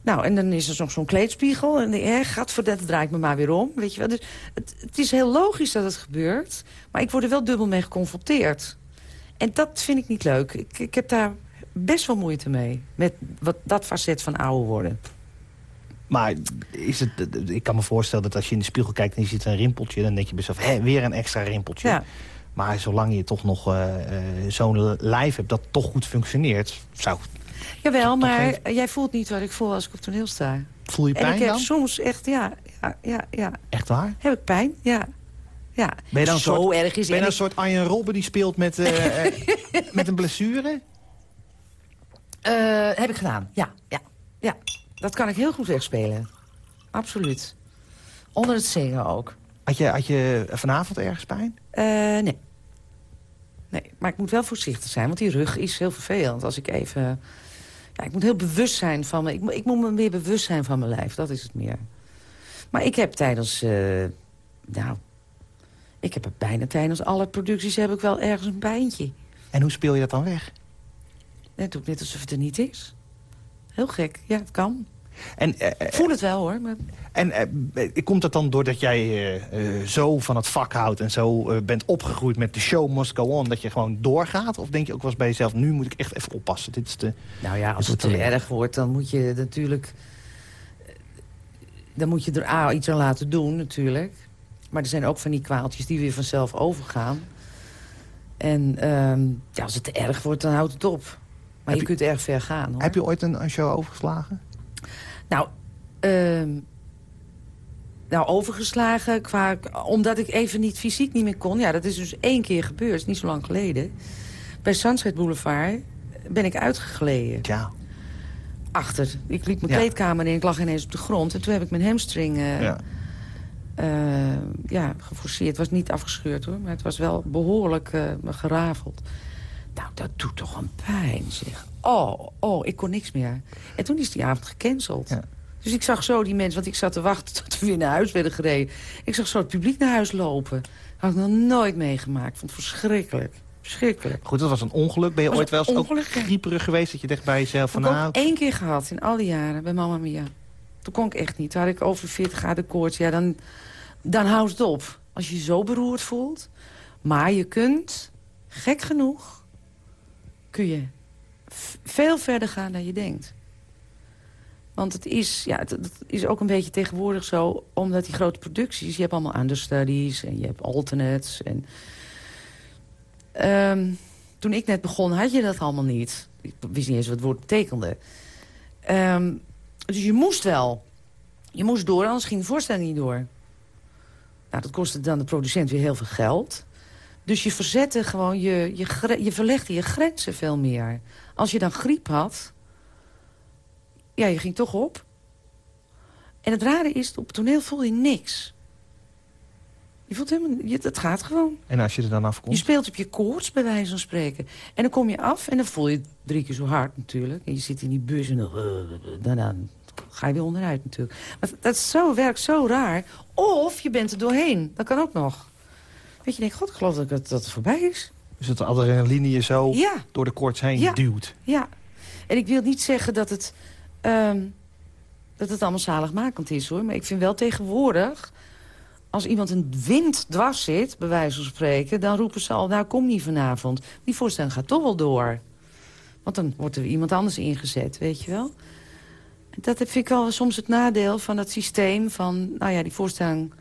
nou, en dan is er nog zo'n kleedspiegel. En eh, gaat voor dat draai ik me maar weer om. Weet je wel. Dus het, het is heel logisch dat het gebeurt. Maar ik word er wel dubbel mee geconfronteerd. En dat vind ik niet leuk. Ik, ik heb daar best wel moeite mee. Met wat, dat facet van ouder worden. Maar is het, ik kan me voorstellen dat als je in de spiegel kijkt en je ziet een rimpeltje... dan denk je best hé, weer een extra rimpeltje. Ja. Maar zolang je toch nog uh, uh, zo'n lijf hebt dat toch goed functioneert... zou Jawel, maar even... jij voelt niet wat ik voel als ik op toneel sta. Voel je pijn En ik heb dan? soms echt, ja, ja, ja, ja. Echt waar? Heb ik pijn, ja. ja. Ben je dan Zo soort, erg is ben je dan en een soort Arjen Robben die speelt met, uh, *laughs* met een blessure? Eh, heb ik gedaan, ja, ja, ja. Dat kan ik heel goed wegspelen. Absoluut. Onder het zingen ook. Had je, had je vanavond ergens pijn? Uh, nee. Nee, maar ik moet wel voorzichtig zijn, want die rug is heel vervelend. Als ik even... Ja, ik moet heel bewust zijn van me... Ik, ik moet me meer bewust zijn van mijn lijf, dat is het meer. Maar ik heb tijdens... Uh, nou, ik heb bijna tijdens alle producties heb ik wel ergens een pijntje. En hoe speel je dat dan weg? Dat doe ik net alsof het er niet is. Heel gek, ja, het kan. En, uh, Voel het wel, hoor. Maar... En uh, komt dat dan doordat jij uh, zo van het vak houdt... en zo bent opgegroeid met de show must go on... dat je gewoon doorgaat? Of denk je ook wel eens bij jezelf... nu moet ik echt even oppassen? Dit is de, nou ja, als het te erg wordt, dan moet je natuurlijk... dan moet je er A, iets aan laten doen, natuurlijk. Maar er zijn ook van die kwaaltjes die weer vanzelf overgaan. En ehm, ja, als het te erg wordt, dan houdt het op. Maar je, je, kunt erg ver gaan, hoor. Heb je ooit een, een show overgeslagen? Nou, uh, nou overgeslagen qua, omdat ik even niet fysiek niet meer kon. Ja, dat is dus één keer gebeurd, niet zo lang geleden. Bij Sunset Boulevard ben ik uitgegleden. Ja. Achter. Ik liep mijn ja. kleedkamer in, ik lag ineens op de grond. En toen heb ik mijn hamstring uh, ja. Uh, ja, geforceerd. Het was niet afgescheurd hoor, maar het was wel behoorlijk uh, gerafeld. Nou, dat doet toch een pijn, zeg. Oh, oh, ik kon niks meer. En toen is die avond gecanceld. Ja. Dus ik zag zo die mensen, want ik zat te wachten tot we weer naar huis werden gereden. Ik zag zo het publiek naar huis lopen. Had ik nog nooit meegemaakt. Ik vond het verschrikkelijk. Verschrikkelijk. Goed, dat was een ongeluk. Ben je ooit wel eens ook grieperig geweest dat je dacht bij jezelf van... Nou... heb ik één keer gehad in al die jaren bij Mama Mia. Toen kon ik echt niet. Toen had ik over 40 graden koorts. Ja, dan, dan houdt het op. Als je je zo beroerd voelt. Maar je kunt, gek genoeg, kun je veel verder gaan dan je denkt. Want het is, ja, het, is ook een beetje tegenwoordig zo... omdat die grote producties... je hebt allemaal understudies en je hebt alternates. En, um, toen ik net begon had je dat allemaal niet. Ik wist niet eens wat het woord betekende. Um, dus je moest wel. Je moest door, anders ging de voorstelling niet door. Nou, dat kostte dan de producent weer heel veel geld. Dus je verzette gewoon, je, je, je verlegde je grenzen veel meer. Als je dan griep had, ja, je ging toch op. En het rare is, op het toneel voel je niks. Je voelt helemaal, je, het gaat gewoon. En als je er dan afkomt? Je speelt op je koorts, bij wijze van spreken. En dan kom je af en dan voel je drie keer zo hard natuurlijk. En je zit in die bus en dan, *laughs* dan, dan ga je weer onderuit natuurlijk. Maar dat is zo, werkt zo raar. Of je bent er doorheen. Dat kan ook nog. Weet je, denk, god, ik geloof dat het, dat het voorbij is. Dus dat de adrenaline je zo ja. door de koorts heen ja. duwt. Ja. En ik wil niet zeggen dat het, um, dat het allemaal zaligmakend is, hoor. Maar ik vind wel tegenwoordig... als iemand een wind dwars zit, bij wijze van spreken... dan roepen ze al, nou, kom niet vanavond. Die voorstelling gaat toch wel door. Want dan wordt er iemand anders ingezet, weet je wel. Dat vind ik wel soms het nadeel van het systeem van... nou ja, die voorstelling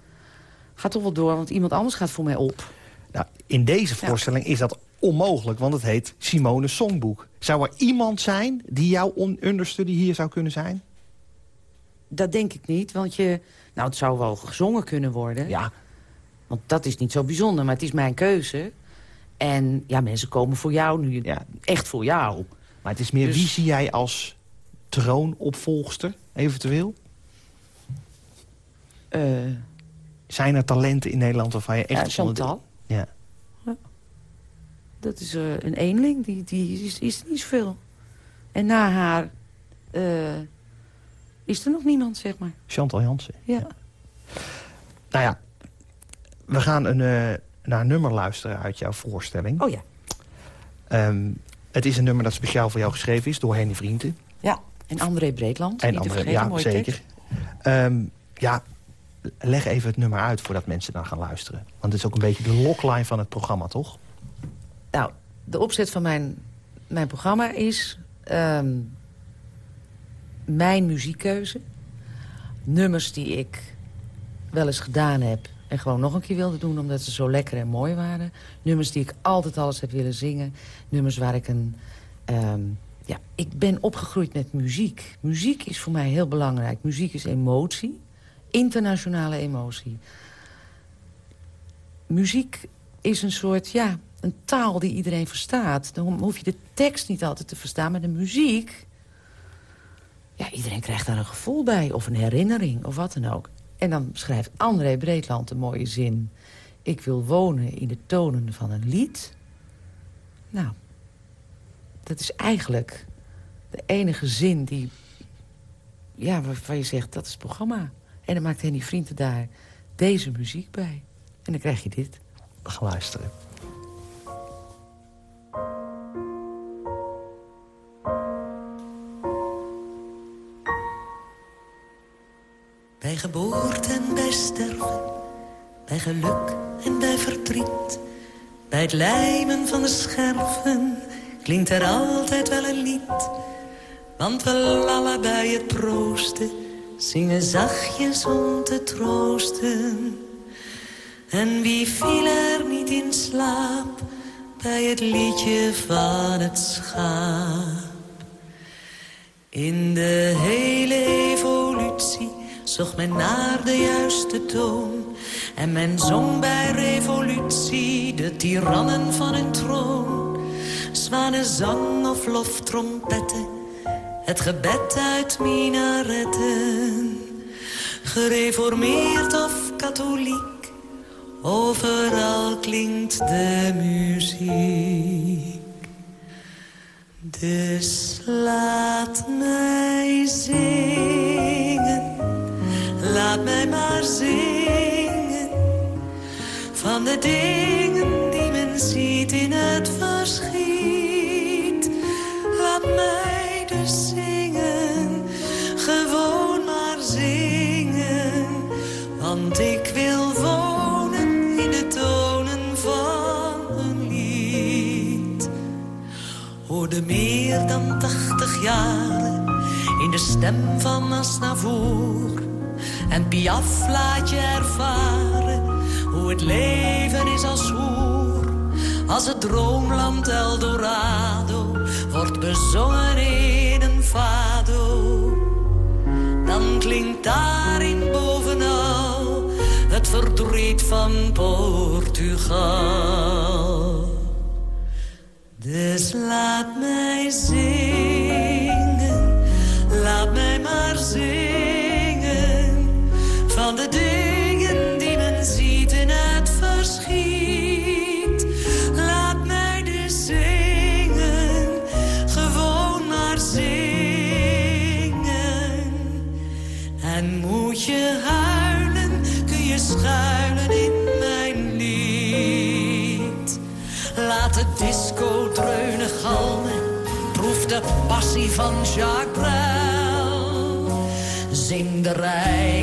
gaat toch wel door, want iemand anders gaat voor mij op. Nou, in deze voorstelling ja. is dat onmogelijk, want het heet Simone Songboek. Zou er iemand zijn die jouw understudy hier zou kunnen zijn? Dat denk ik niet, want je... Nou, het zou wel gezongen kunnen worden. Ja. Want dat is niet zo bijzonder, maar het is mijn keuze. En ja, mensen komen voor jou nu. Ja. Echt voor jou. Maar het is meer, dus... wie zie jij als troonopvolgster, eventueel? Uh, Zijn er talenten in Nederland waarvan je echt... Ja, Chantal. Ja. ja. Dat is uh, een eenling, die, die is, is niet zoveel. En na haar uh, is er nog niemand, zeg maar. Chantal Jansen. Ja. ja. Nou ja, we gaan een, uh, naar een nummer luisteren uit jouw voorstelling. Oh ja. Um, het is een nummer dat speciaal voor jou geschreven is door Henny Vrienden. Ja, en André Breedland. En André, ja, zeker. Um, ja, leg even het nummer uit voordat mensen dan gaan luisteren. Want het is ook een beetje de logline van het programma, toch? Nou, de opzet van mijn, mijn programma is... Um, mijn muziekkeuze. Nummers die ik wel eens gedaan heb... en gewoon nog een keer wilde doen omdat ze zo lekker en mooi waren. Nummers die ik altijd alles heb willen zingen. Nummers waar ik een... Um, ja, ik ben opgegroeid met muziek. Muziek is voor mij heel belangrijk. Muziek is emotie. Internationale emotie. Muziek is een soort, ja, een taal die iedereen verstaat. Dan hoef je de tekst niet altijd te verstaan, maar de muziek... Ja, iedereen krijgt daar een gevoel bij, of een herinnering, of wat dan ook. En dan schrijft André Breedland een mooie zin. Ik wil wonen in de tonen van een lied. Nou, dat is eigenlijk de enige zin die... Ja, waarvan je zegt, dat is het programma. En dan maakt Henny Vrienden daar deze muziek bij. En dan krijg je dit. We gaan luisteren. Bij geboorte en bij sterven, bij geluk en bij verdriet. Bij het lijmen van de scherven klinkt er altijd wel een lied. Want we lallen bij het proosten, zingen zachtjes om te troosten. En wie viel er niet in slaap bij het liedje van het schaap? In de hele evolutie zocht men naar de juiste toon. En men zong bij revolutie de tirannen van hun troon. Zwanenzang of loftrompetten, het gebed uit minaretten. Gereformeerd of katholiek, overal klinkt de muziek. Dus laat mij zingen, laat mij maar zingen. Van de dingen die men ziet in het verschiet. Laat mij zingen, gewoon maar zingen. Want ik wil wonen in de tonen van een lied. Hoorde meer dan tachtig jaren in de stem van Asnavoer. En Piaf laat je ervaren hoe het leven is als hoer. Als het droomland Eldorado wordt bezongen fado. Dan klinkt daarin bovenal het verdriet van Portugal. Dus laat mij zingen, van Jacques Brel. Zing de rijke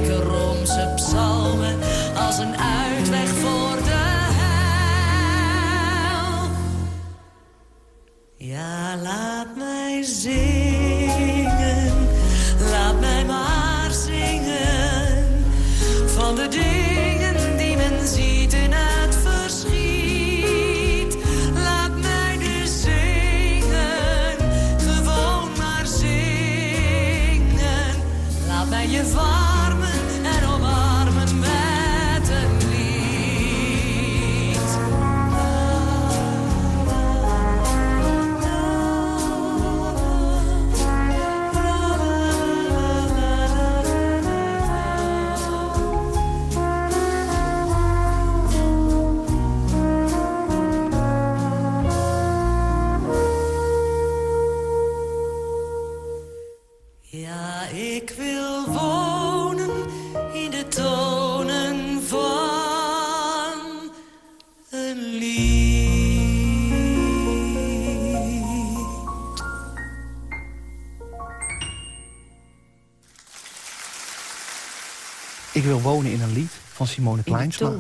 wil wonen in een lied van Simone Kleinsma.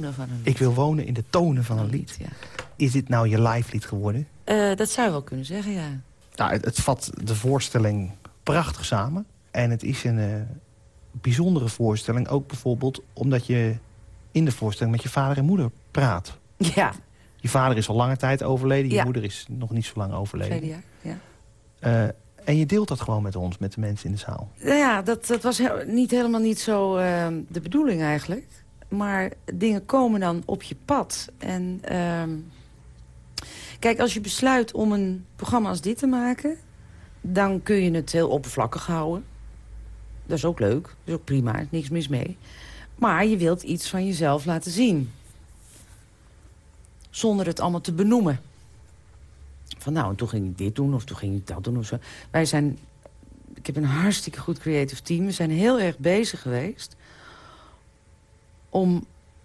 Ik wil wonen in de tonen van een lied. Ja. Is dit nou je live lied geworden? Eh, dat zou je wel kunnen zeggen, ja. Nou, het, het vat de voorstelling prachtig samen. En het is een eh, bijzondere voorstelling. Ook bijvoorbeeld omdat je in de voorstelling met je vader en moeder praat. Ja, Je vader is al lange tijd overleden. Je Ja. moeder is nog niet zo lang overleden. jaar. Ja. Eh, en je deelt dat gewoon met ons, met de mensen in de zaal. Nou ja, dat, dat was niet helemaal niet zo eh, de bedoeling eigenlijk. Maar dingen komen dan op je pad. En ehm, Kijk, als je besluit om een programma als dit te maken... dan kun je het heel oppervlakkig houden. Dat is ook leuk, dat is ook prima, niks mis mee. Maar je wilt iets van jezelf laten zien. Zonder het allemaal te benoemen. Van nou, en toen ging ik dit doen of toen ging ik dat doen of zo. Wij zijn... Ik heb een hartstikke goed creative team. We zijn heel erg bezig geweest... om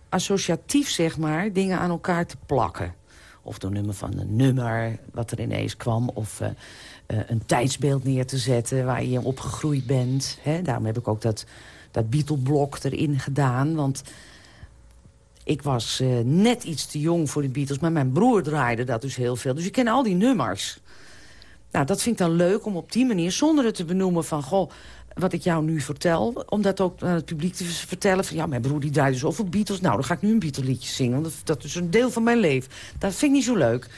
associatief, zeg maar, dingen aan elkaar te plakken. Of door nummer van een nummer wat er ineens kwam. Of uh, uh, een tijdsbeeld neer te zetten waar je opgegroeid bent. Hè? Daarom heb ik ook dat, dat Beatle-blok erin gedaan. Want ik was uh, net iets te jong voor de Beatles. Maar mijn broer draaide dat dus heel veel. Dus ik ken al die nummers. Nou, dat vind ik dan leuk om op die manier, zonder het te benoemen van... goh, wat ik jou nu vertel, om dat ook aan het publiek te vertellen... van ja, mijn broer die draaide zoveel Beatles, nou, dan ga ik nu een Beatle-liedje zingen. Want dat, is een deel van mijn leven. Dat vind ik niet zo leuk.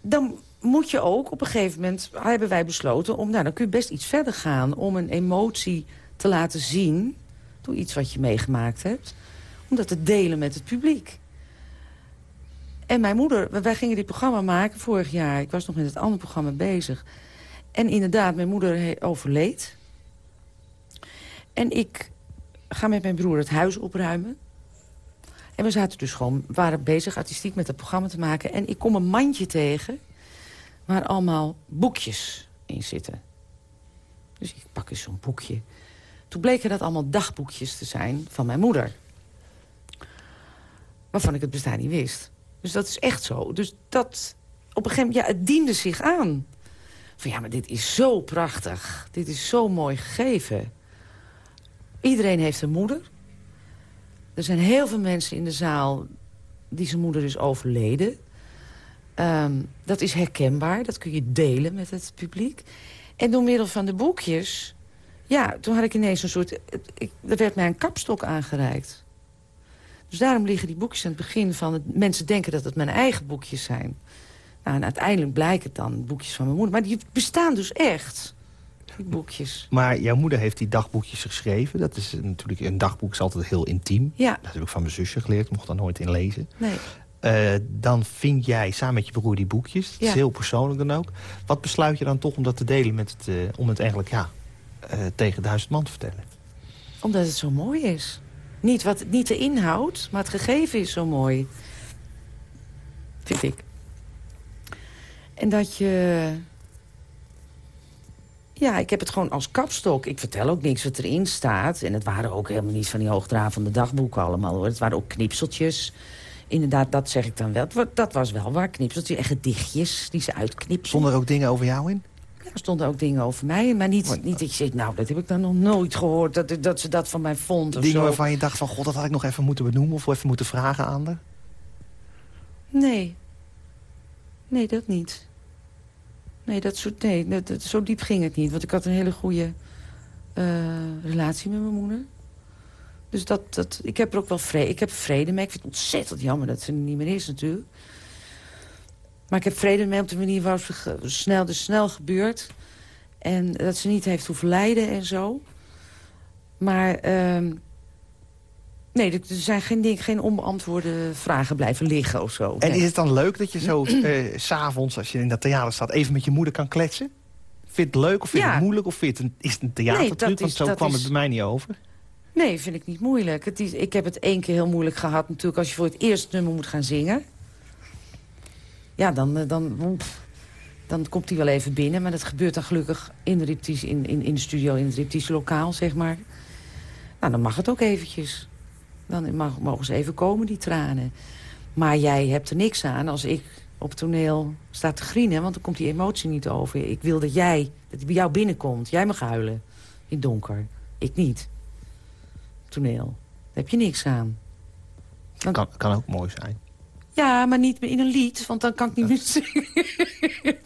Dan moet je ook, op een gegeven moment hebben wij besloten... om, nou, dan kun je best iets verder gaan om een emotie te laten zien... door iets wat je meegemaakt hebt, om dat te delen met het publiek. En mijn moeder, wij gingen dit programma maken vorig jaar. Ik was nog met het andere programma bezig. En inderdaad, mijn moeder overleed. En ik ga met mijn broer het huis opruimen. En we zaten dus gewoon, waren bezig artistiek met het programma te maken. En ik kom een mandje tegen waar allemaal boekjes in zitten. Dus ik pak eens zo'n boekje. Toen bleken dat allemaal dagboekjes te zijn van mijn moeder. Waarvan ik het bestaan niet wist. Dus dat is echt zo. Dus dat, op een gegeven moment, ja, het diende zich aan. Van ja, maar dit is zo prachtig. Dit is zo mooi gegeven. Iedereen heeft een moeder. Er zijn heel veel mensen in de zaal die zijn moeder is overleden. Um, dat is herkenbaar, dat kun je delen met het publiek. En door middel van de boekjes... Ja, toen had ik ineens een soort... Er werd mij een kapstok aangereikt. Dus daarom liggen die boekjes aan het begin van... Het, mensen denken dat het mijn eigen boekjes zijn. Nou, en uiteindelijk blijken het dan boekjes van mijn moeder. Maar die bestaan dus echt boekjes. Maar jouw moeder heeft die dagboekjes geschreven. Dat is natuurlijk, een dagboek is altijd heel intiem. Ja. Dat heb ik van mijn zusje geleerd. Mocht daar nooit in lezen. Nee. Uh, dan vind jij samen met je broer die boekjes. Dat ja. is heel persoonlijk dan ook. Wat besluit je dan toch om dat te delen met het, uh, om het eigenlijk ja, uh, tegen duizend man te vertellen? Omdat het zo mooi is. Niet, wat, niet de inhoud, maar het gegeven is zo mooi. Vind ik. En dat je ja, ik heb het gewoon als kapstok. Ik vertel ook niks wat erin staat. En het waren ook helemaal niet van die hoogdravende dagboeken allemaal. Hoor. Het waren ook knipseltjes. Inderdaad, dat zeg ik dan wel. Dat was wel waar, knipseltjes en gedichtjes die ze uitknipsen. Stonden er ook dingen over jou in? Er stonden ook dingen over mij. Maar niet, niet dat je zegt, nou, dat heb ik dan nog nooit gehoord. Dat, dat ze dat van mij vond of Dingen zo. waarvan je dacht van, god, dat had ik nog even moeten benoemen... of even moeten vragen aan haar? Nee. Nee, dat niet. Nee, dat soort, nee dat, dat, zo diep ging het niet. Want ik had een hele goede uh, relatie met mijn moeder. Dus dat, dat, ik heb er ook wel vrede, ik heb vrede mee. Ik vind het ontzettend jammer dat ze er niet meer is natuurlijk. Maar ik heb vrede mee op de manier waarop ze snel, dus snel gebeurt. En dat ze niet heeft hoeven lijden en zo. Maar uh, nee, er zijn geen, ding, geen onbeantwoorde vragen blijven liggen of zo. En nee. is het dan leuk dat je zo uh, *clears throat* s'avonds, als je in dat theater staat... even met je moeder kan kletsen? Vind je het leuk of vind je Ja. het moeilijk? Of vind je het een, is het een theatertruc? Nee, Want zo kwam is- het bij mij niet over. Nee, vind ik niet moeilijk. Het is, ik heb het één keer heel moeilijk gehad natuurlijk... als je voor het eerst nummer moet gaan zingen. Ja, dan, eh, dan, pff, dan komt hij wel even binnen. Maar dat gebeurt dan gelukkig in de, in, in, in de studio, in het repetitielokaal, zeg maar. Nou, dan mag het ook eventjes. Dan mag, mogen ze even komen, die tranen. Maar jij hebt er niks aan als ik op toneel sta te grienen... want dan komt die emotie niet over. Ik wil dat jij, dat bij jou binnenkomt. Jij mag huilen in donker. Ik niet toneel. Daar heb je niks aan. Dan- Kan, kan ook mooi zijn. Ja, maar niet in een lied, want dan kan ik niet meer zingen. *laughs*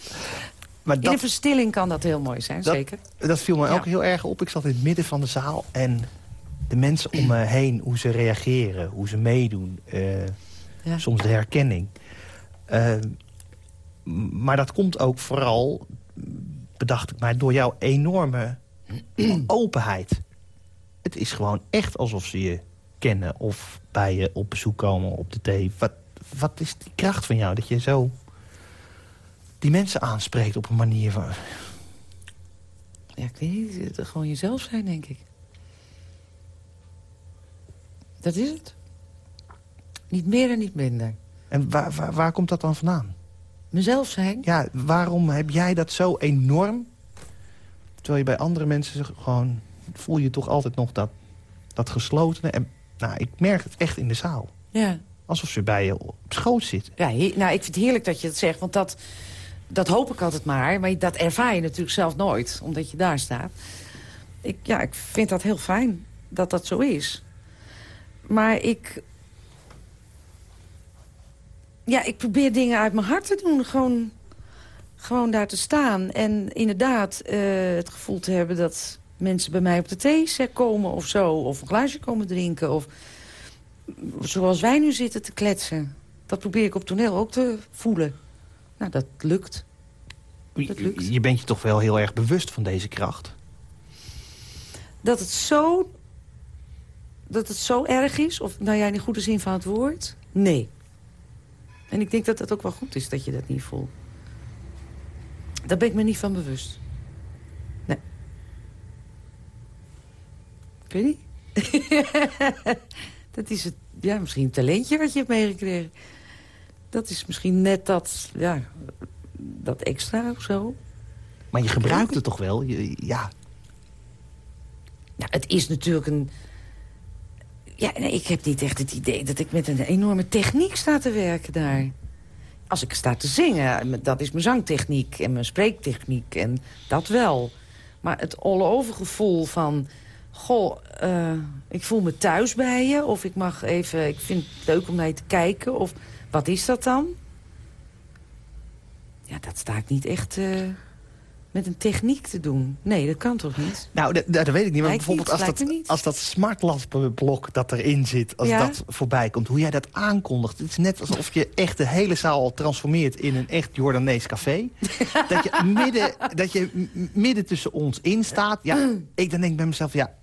Maar In een verstilling kan dat heel mooi zijn, Dat- zeker. dat viel me Ja. ook heel erg op. Ik zat in het midden van de zaal en de mensen om me heen... hoe ze reageren, hoe ze meedoen. eh, Ja. soms de herkenning. Eh, maar dat komt ook vooral, bedacht ik mij, door jouw enorme *clears throat* openheid. Het is gewoon echt alsof ze je kennen of bij je op bezoek komen op de thee. Wat, wat is die kracht van jou dat je zo die mensen aanspreekt op een manier van... Ja, ik weet niet. het- Gewoon jezelf zijn, denk ik. Dat is het. Niet meer en niet minder. En waar, waar, waar komt dat dan vandaan? Mezelf zijn? Ja, waarom heb jij dat zo enorm? Terwijl je bij andere mensen gewoon... voel je toch altijd nog dat, dat geslotene. En nou, ik merk het echt in de zaal. Ja. Alsof ze bij je op schoot zitten. Ja, nou, ik vind het heerlijk dat je het zegt, want dat, dat hoop ik altijd maar. Maar dat ervaar je natuurlijk zelf nooit, omdat je daar staat. Ik, ja, ik vind dat heel fijn dat dat zo is. Maar ik... Ja, ik probeer dingen uit mijn hart te doen. Gewoon, gewoon daar te staan. En inderdaad eh, het gevoel te hebben dat mensen bij mij op de thee komen of zo. Of een glaasje komen drinken. Of zoals wij nu zitten te kletsen. Dat probeer ik op toneel ook te voelen. Nou, dat lukt. Dat lukt. Je bent je toch wel heel erg bewust van deze kracht. Dat het zo... Dat het zo erg is, of nou ja, in de goede zin van het woord, nee. En ik denk dat het ook wel goed is dat je dat niet voelt. Daar ben ik me niet van bewust. Nee. Ik weet niet. *laughs* dat is het, ja, misschien een talentje wat je hebt meegekregen. Dat is misschien net dat, ja, dat extra of zo. Maar je gebruikt het toch wel? Je, ja, Ja, het is natuurlijk een... Ja, nee, ik heb niet echt het idee dat ik met een enorme techniek sta te werken daar. Als ik sta te zingen, dat is mijn zangtechniek en mijn spreektechniek en dat wel. Maar het all-over gevoel van... Goh, eh, ik voel me thuis bij je. Of ik mag even, ik vind het leuk om naar je te kijken. Of wat is dat dan? Ja, dat sta ik niet echt eh, met een techniek te doen. Nee, dat kan toch niet? nou, dat, dat weet ik niet. Maar Lijkt bijvoorbeeld niet, als dat, als dat smartlampenblok dat erin zit... als Ja. dat voorbij komt, hoe jij dat aankondigt... het is net alsof je echt de hele zaal al transformeert... in een echt Jordanees café. *laughs* dat, je midden, dat je midden tussen ons in staat. Ja, ik dan denk bij mezelf, ja...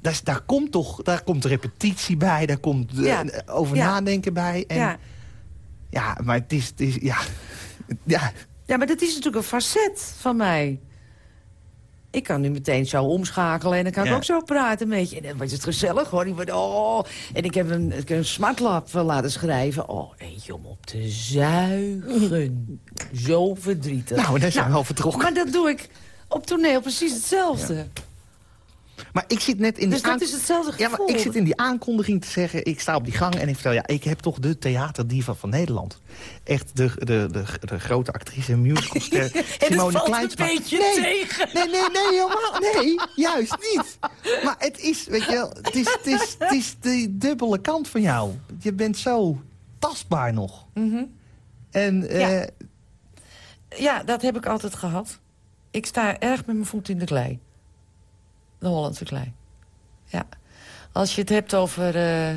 Daar, komt toch daar komt repetitie bij, daar komt eh, Ja. over Ja. nadenken bij. En, ja. ja. maar het is, het is ja, *laughs* ja, Ja, maar dat is natuurlijk een facet van mij. Ik kan nu meteen zo omschakelen en dan kan ik ook zo praten met je. En dan wordt het gezellig hoor. Ik word, oh. En ik heb een, ik heb een smartlap laten schrijven. Oh, eentje om op te zuigen. zo verdrietig. nou, daar zijn we al vertrokken. Maar dat doe ik op toneel precies hetzelfde. Maar ik zit net in Dus de dat is hetzelfde Ja, maar ik zit in die aankondiging te zeggen... ik sta op die gang en ik vertel... ja, ik heb toch de theaterdiva van Nederland. Echt de, de, de, de grote actrice en musicalster *laughs* Simone valt een Kleinsma. beetje nee, tegen. Nee, nee, nee, helemaal Nee, juist niet. Maar het is, weet je wel... het is, het is, het is de dubbele kant van jou. Je bent zo tastbaar nog. En eh, Mhm. Ja. Ja, dat heb ik altijd gehad. Ik sta erg met mijn voet in de klei. De Hollandse klei. Ja. Als je het hebt over eh,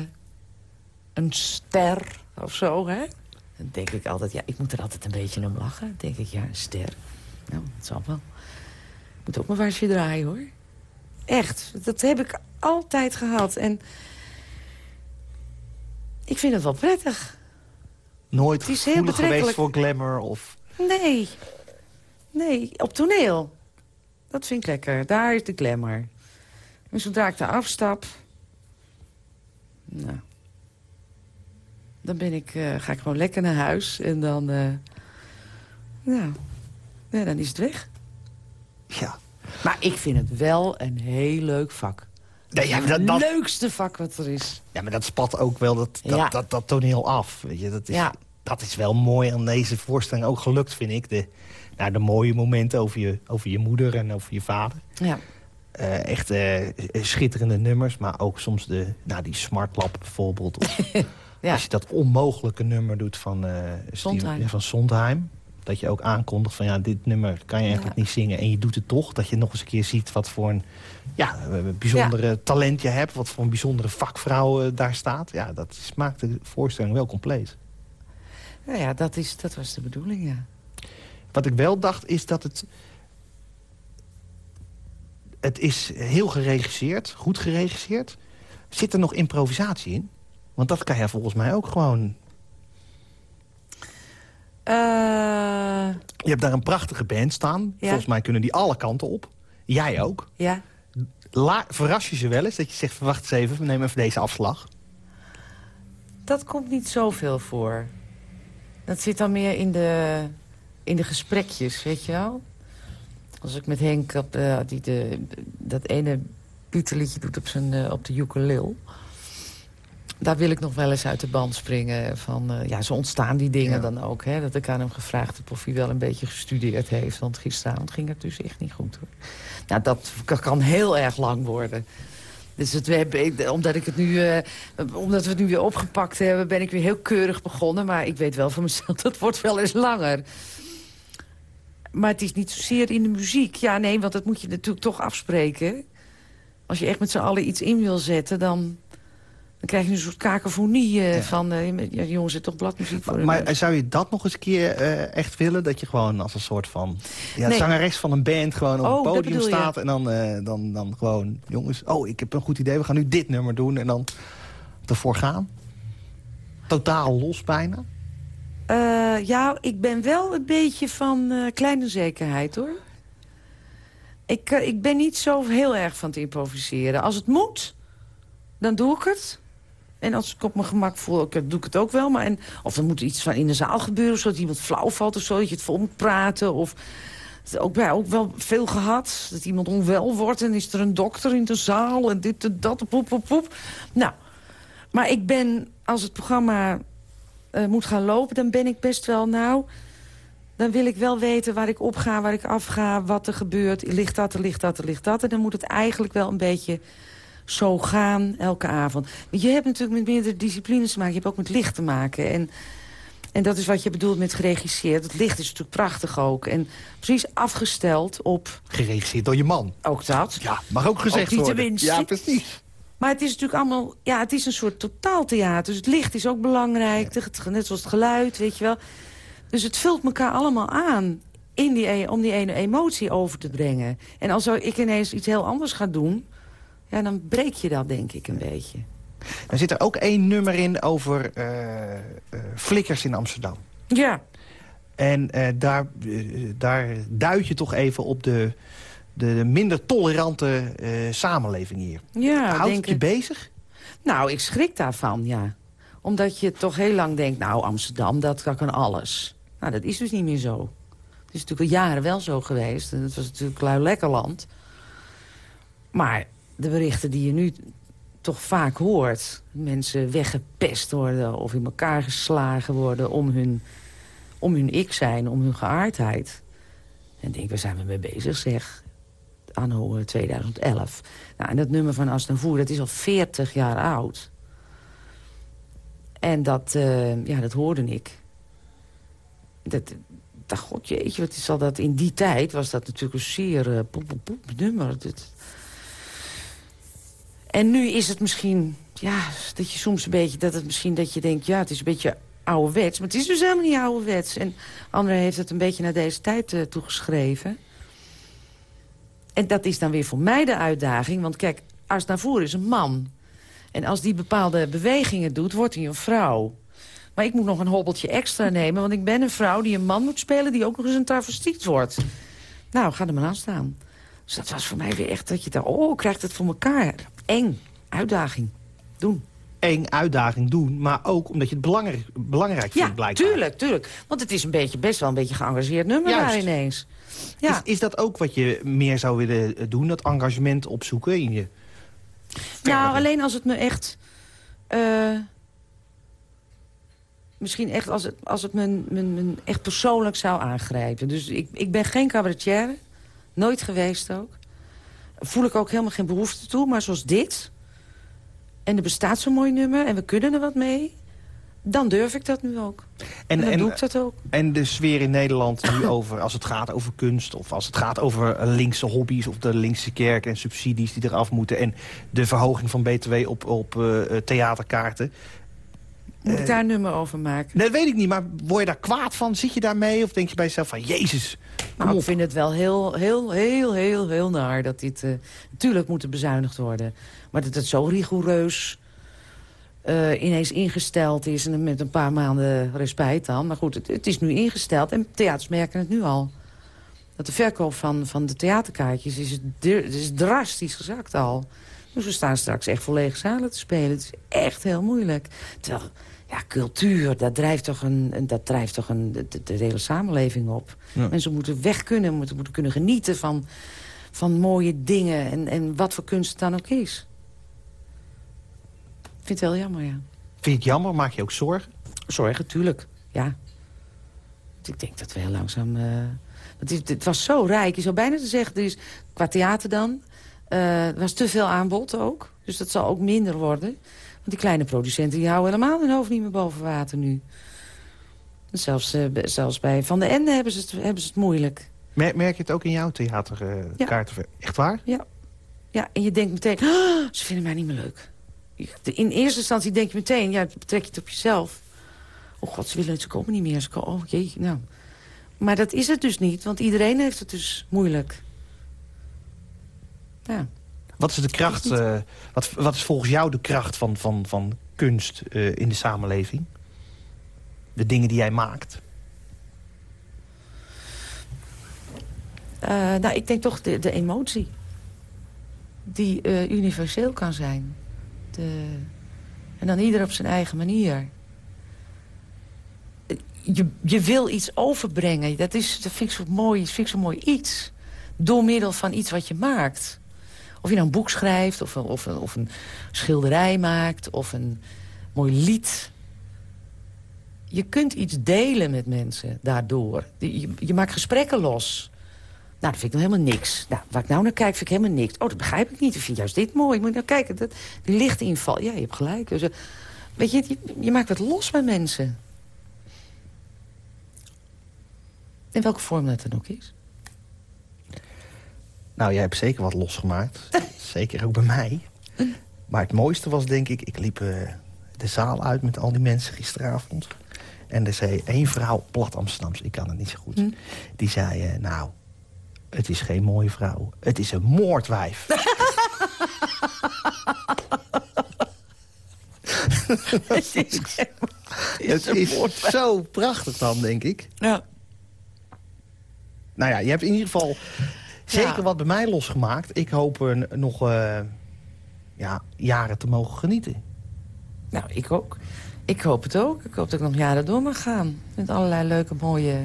een ster of zo, hè? Dan denk ik altijd, ja, ik moet er altijd een beetje om lachen. Dan denk ik, ja, een ster. Nou, dat zal wel. Ik moet ook maar vaasje draaien, hoor. Echt, dat heb ik altijd gehad. En ik vind het wel prettig. nooit Het is heel geweest voor glamour of... Nee. Nee, op toneel. Dat vind ik lekker. Daar is de glamour. En zodra ik daar afstap... Nou... Dan ben ik, eh, ga ik gewoon lekker naar huis. En dan... eh nou... Ja, dan is het weg. Ja. Maar ik vind het wel een heel leuk vak. Nee, ja, maar dat, Het leukste vak wat er is. Ja, maar dat spat ook wel dat, dat, Ja. dat, dat, toneel af. Weet je? Dat, is, Ja. Dat is wel mooi aan deze voorstelling ook gelukt, vind ik. De, nou, de mooie momenten over je, over je moeder en over je vader. Ja. Eh, echt eh, schitterende nummers, maar ook soms de, nou, die smartlap bijvoorbeeld. Of *laughs* Ja. Als je dat onmogelijke nummer doet van, eh Sondheim. ja, van Sondheim. Dat je ook aankondigt van ja, dit nummer kan je eigenlijk Ja. niet zingen. En je doet het toch. Dat je nog eens een keer ziet wat voor een ja, bijzondere talent je hebt. Wat voor een bijzondere vakvrouw daar staat. Ja, dat maakt de voorstelling wel compleet. Nou ja, dat, is, dat was de bedoeling, ja. Wat ik wel dacht is dat het... Het is heel geregisseerd, goed geregisseerd. Zit er nog improvisatie in? Want dat kan jij volgens mij ook gewoon... Je hebt daar een prachtige band staan. Ja. Volgens mij kunnen die alle kanten op. Jij ook. ja. La verras je ze wel eens dat je zegt, wacht eens even, neem even deze afslag. Dat komt niet zoveel voor. Dat zit dan meer in de, in de gesprekjes, weet je wel? Als ik met Henk op, die de, dat ene Pieterliedje doet op, zijn, eh, op de ukulele... daar wil ik nog wel eens uit de band springen. Van, eh, ja, zo ontstaan die dingen Ja. dan ook. Hè? Dat ik aan hem gevraagd heb of hij wel een beetje gestudeerd heeft. Want gisteravond ging het dus echt niet goed. Hoor. Nou, dat kan heel erg lang worden. Dus het, omdat, ik het nu, eh, omdat we het nu weer opgepakt hebben... ben ik weer heel keurig begonnen. Maar ik weet wel van mezelf, *laughs* dat wordt wel eens langer. Maar het is niet zozeer in de muziek. Ja, nee, want dat moet je natuurlijk toch afspreken. Als je echt met z'n allen iets in wil zetten... dan, dan krijg je een soort kakofonie eh, van... eh, ja, jongens, zet toch bladmuziek voor. Maar, maar zou je dat nog eens een keer eh, echt willen? Dat je gewoon als een soort van ja, Nee. zangeres van een band gewoon op Oh, het dat podium je. staat. En dan, eh, dan, dan gewoon, jongens, oh, ik heb een goed idee. We gaan nu dit nummer doen. En dan ervoor gaan. Totaal los bijna. Eh, ja, ik ben wel een beetje van eh, kleine zekerheid, hoor. Ik, eh, ik ben niet zo heel erg van het improviseren. Als het moet, dan doe ik het. En als ik op mijn gemak voel, ook, doe ik het ook wel. Maar en, of er moet iets van in de zaal gebeuren, zodat iemand flauw valt of zo. Dat je het vol praten. Of ook, bij, ook wel veel gehad. Dat iemand onwel wordt en is er een dokter in de zaal. En dit en dat, poep, poep, poep. Nou, maar ik ben, als het programma eh, moet gaan lopen... dan ben ik best wel, nou... dan wil ik wel weten waar ik op ga, waar ik afga, wat er gebeurt. Ligt dat, er ligt dat, er ligt dat. En dan moet het eigenlijk wel een beetje zo gaan elke avond. Want je hebt natuurlijk met meerdere disciplines te maken. Je hebt ook met licht te maken. En, en dat is wat je bedoelt met geregisseerd. Het licht is natuurlijk prachtig ook. En precies afgesteld op Geregisseerd door je man. ook dat. Ja, mag ook gezegd Ook niet worden. tenminste. Ja, precies. Maar het is natuurlijk allemaal... Ja, het is een soort totaaltheater. Dus het licht is ook belangrijk. net zoals het geluid, weet je wel. Dus het vult elkaar allemaal aan in die, e- om die ene emotie over te brengen. En als ik ineens iets heel anders ga doen... Ja, dan breek je dat, denk ik, een beetje. Er zit er ook één nummer in over eh, flikkers in Amsterdam. Ja. En eh, daar, daar duid je toch even op de, de minder tolerante samenleving hier. Ja, Houdt het je ik. bezig? Nou, ik schrik daarvan, ja. Omdat je toch heel lang denkt, nou, Amsterdam, dat kan alles. Nou, dat is dus niet meer zo. Het is natuurlijk al jaren wel zo geweest. En het was natuurlijk lui lekker land. Maar de berichten die je nu toch vaak hoort... mensen weggepest worden of in elkaar geslagen worden... om hun, om hun ik zijn, om hun geaardheid. En denk, waar zijn we mee bezig, zeg? Anno eh, 2011. Nou, en dat nummer van Asnavoer, dat is al 40 jaar oud. En dat, eh, ja, dat hoorde ik. Dat, dacht, god jeetje, wat is al dat... In die tijd was dat natuurlijk een zeer eh, poep, poep, nummer. Dat- En nu is het misschien... Ja, dat je soms een beetje... Dat het misschien dat je denkt, ja, het is een beetje ouderwets. Maar het is dus helemaal niet ouderwets. En André heeft het een beetje naar deze tijd eh, toegeschreven. En dat is dan weer voor mij de uitdaging. Want kijk, Aznavour is een man. En als die bepaalde bewegingen doet, wordt hij een vrouw. Maar ik moet nog een hobbeltje extra nemen... want ik ben een vrouw die een man moet spelen... die ook nog eens een travestiet wordt. Nou, ga er maar aan staan. Dus dat was voor mij weer echt dat je daar... oh, krijgt het voor elkaar. Eng. Uitdaging. Doen. Eng uitdaging doen, maar ook omdat je het belangrijk, belangrijk Ja, vindt blijkbaar. tuurlijk, tuurlijk. Want het is een beetje, best wel een beetje geëngageerd nummer Juist. daar ineens. Ja. Is, is dat ook wat je meer zou willen eh, doen? Dat engagement opzoeken in je... Nou, alleen als het me echt... eh, misschien echt als het, als het me, me, me echt persoonlijk zou aangrijpen. Dus ik, ik ben geen cabaretier. Nooit geweest ook. Voel ik ook helemaal geen behoefte toe. Maar zoals dit... En er bestaat zo'n mooi nummer en we kunnen er wat mee... dan durf ik dat nu ook. En, dan doe ik dat ook. En de sfeer in Nederland nu *coughs* over, als het gaat over kunst... of als het gaat over eh, linkse hobby's of de linkse kerk... en subsidies die eraf moeten... en de verhoging van BTW op, op eh, eh, theaterkaarten. Moet ik daar een nummer over maken? Nee, dat weet ik niet, maar word je daar kwaad van? Zit je daarmee? Of denk je bij jezelf van, jezus, kom Nou, op. ik vind het wel heel, heel, heel, heel, heel naar dat dit... eh natuurlijk moet er bezuinigd worden. Maar dat het zo rigoureus eh, ineens ingesteld is... en met een paar maanden respijt dan. Maar goed, het, het, is nu ingesteld en theaters merken het nu al. Dat de verkoop van, van de theaterkaartjes is, is drastisch gezakt al. Dus we staan straks echt voor lege zalen te spelen. Het is echt heel moeilijk. Terwijl, ja, cultuur, dat drijft toch, een, dat drijft toch een, de, de hele samenleving op. Mensen moeten weg kunnen, moeten, moeten kunnen genieten van, van mooie dingen... En, en wat voor kunst het dan ook is. Ik vind het wel jammer, ja. Vind je het jammer? Maak je ook zorgen? Zorgen, tuurlijk, ja. Ik denk dat we heel langzaam... Uh, het, het, was zo rijk, je zou bijna te zeggen... Is, qua theater dan, uh, er was te veel aanbod ook. Dus dat zal ook minder worden. Want die kleine producenten die houden helemaal hun hoofd niet meer boven water nu. Zelfs, uh, zelfs bij Van de Ende hebben ze het, hebben ze het moeilijk. Merk, je het ook in jouw theaterkaarten? Ja. Echt waar? Ja. ja, en je denkt meteen, oh, ze vinden mij niet meer leuk. In eerste instantie denk je meteen, ja, betrek je het op jezelf. Oh god, ze willen het, ze komen niet meer. Ze komen, oh jee, nou. Maar dat is het dus niet, want iedereen heeft het dus moeilijk. Ja. Wat is de kracht, uh, wat, wat is volgens jou de kracht van, van, van kunst uh, in de samenleving? De dingen die jij maakt? Uh, nou, ik denk toch de, de emotie. Die universeel kan zijn. De, en dan ieder op zijn eigen manier. Je, je wil iets overbrengen. Dat, is, dat vind ik zo mooi, dat vind ik zo mooi iets. Door middel van iets wat je maakt. Of je nou een boek schrijft, of, of, of een schilderij maakt, of een mooi lied. Je kunt iets delen met mensen daardoor. Je, je maakt gesprekken los. Nou, dat vind ik nog helemaal niks. Nou, waar ik nou naar kijk, vind ik helemaal niks. Oh, dat begrijp ik niet. Ik vind juist dit mooi. Ik moet nou kijken, dat, die lichtinval. Ja, je hebt gelijk. Dus, uh, weet je, je, je, maakt wat los met mensen. In welke vorm dat dan ook is. Nou, jij hebt zeker wat losgemaakt. *laughs* zeker ook bij mij. Maar het mooiste was, denk ik, ik liep uh, de zaal uit met al die mensen gisteravond. En er zei één vrouw, plat Amsterdams, ik kan het niet zo goed. Hm? Die zei, uh, nou, het is geen mooie vrouw. Het is een moordwijf. *laughs* het is, het is zo prachtig dan, denk ik. Ja. Nou ja, je hebt in ieder geval zeker wat bij mij losgemaakt. Ik hoop er nog uh, ja, jaren te mogen genieten. Nou, ik ook. Ik hoop het ook. Ik hoop dat ik nog jaren door mag gaan. Met allerlei leuke, mooie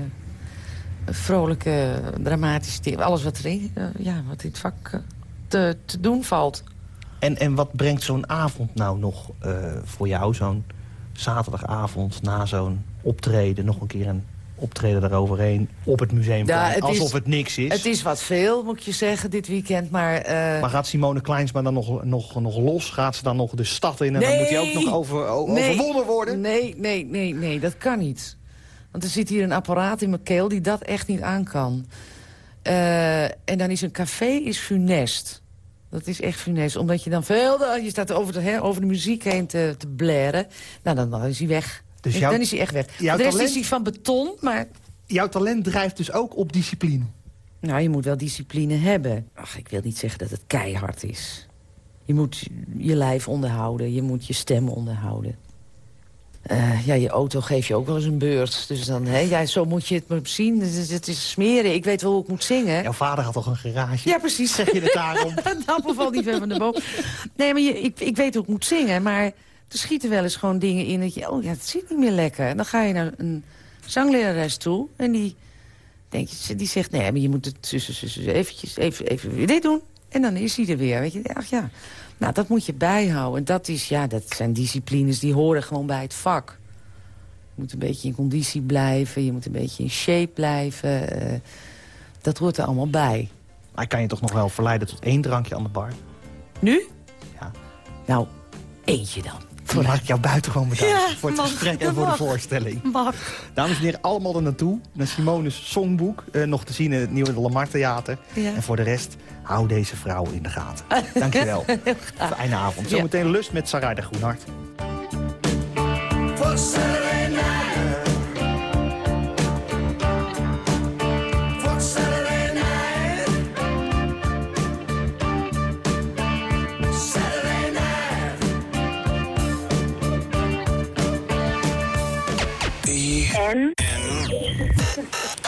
vrolijke, dramatische dingen. Alles wat, erin, uh, ja, wat in het vak uh, te, te doen valt. En, en wat brengt zo'n avond nou nog voor jou? Zo'n zaterdagavond na zo'n optreden, nog een keer een optreden daaroverheen op het museum. Ja, het alsof is, het niks is. Het is wat veel, moet je zeggen, dit weekend. Maar, maar gaat Simone Kleinsma dan nog, nog, nog los? Gaat ze dan nog de stad in en nee, dan moet hij ook nog over, nee, overwonnen worden? Nee, nee, nee, nee, dat kan niet. Want er zit hier een apparaat in mijn keel die dat echt niet aan kan. Uh, en dan is een café is funest. Dat is echt funest. Omdat je dan veel... Je staat over de, over de muziek heen te, te blaren. Nou, dan, dan is hij weg. Dus jouw, dan is hij echt weg. De rest talent, is hij van beton, maar... Jouw talent drijft dus ook op discipline? Nou, je moet wel discipline hebben. Ach, ik wil niet zeggen dat het keihard is. Je moet je lijf onderhouden. Je moet je stem onderhouden. Uh, ja, je auto geeft je ook wel eens een beurt. Dus dan, hè, ja, zo moet je het maar zien. Het is, het is smeren. Ik weet wel hoe ik moet zingen. Jouw vader had toch een garage? Ja, precies. Zeg je het daarom? *laughs* de appel valt niet ver van de boom. Nee, maar je, ik, ik weet hoe ik moet zingen. Maar er schieten wel eens gewoon dingen in dat je... Oh ja, het zit niet meer lekker. En dan ga je naar een zanglerares toe. En die, denk je, die zegt... Nee, maar je moet het eventjes, even, even weer dit doen. En dan is hij er weer. Weet je, ach ja... Nou, dat moet je bijhouden. En dat, is, ja, dat zijn disciplines die horen gewoon bij het vak. Je moet een beetje in conditie blijven. Je moet een beetje in shape blijven. Uh, dat hoort er allemaal bij. Maar kan je toch nog wel verleiden tot één drankje aan de bar? Nu? Ja. Nou, eentje dan. Voor mag ik jou buitengewoon bedanken voor het gesprek en voor de voorstelling. Mag. Dames en heren, allemaal er naartoe. Naar Simone's songboek. Uh, nog te zien in het nieuwe Lamar Theater. Ja. En voor de rest, hou deze vrouw in de gaten. *laughs* Dankjewel. Fijne avond. Zometeen lust met Sarah de Groenhart. dan. En...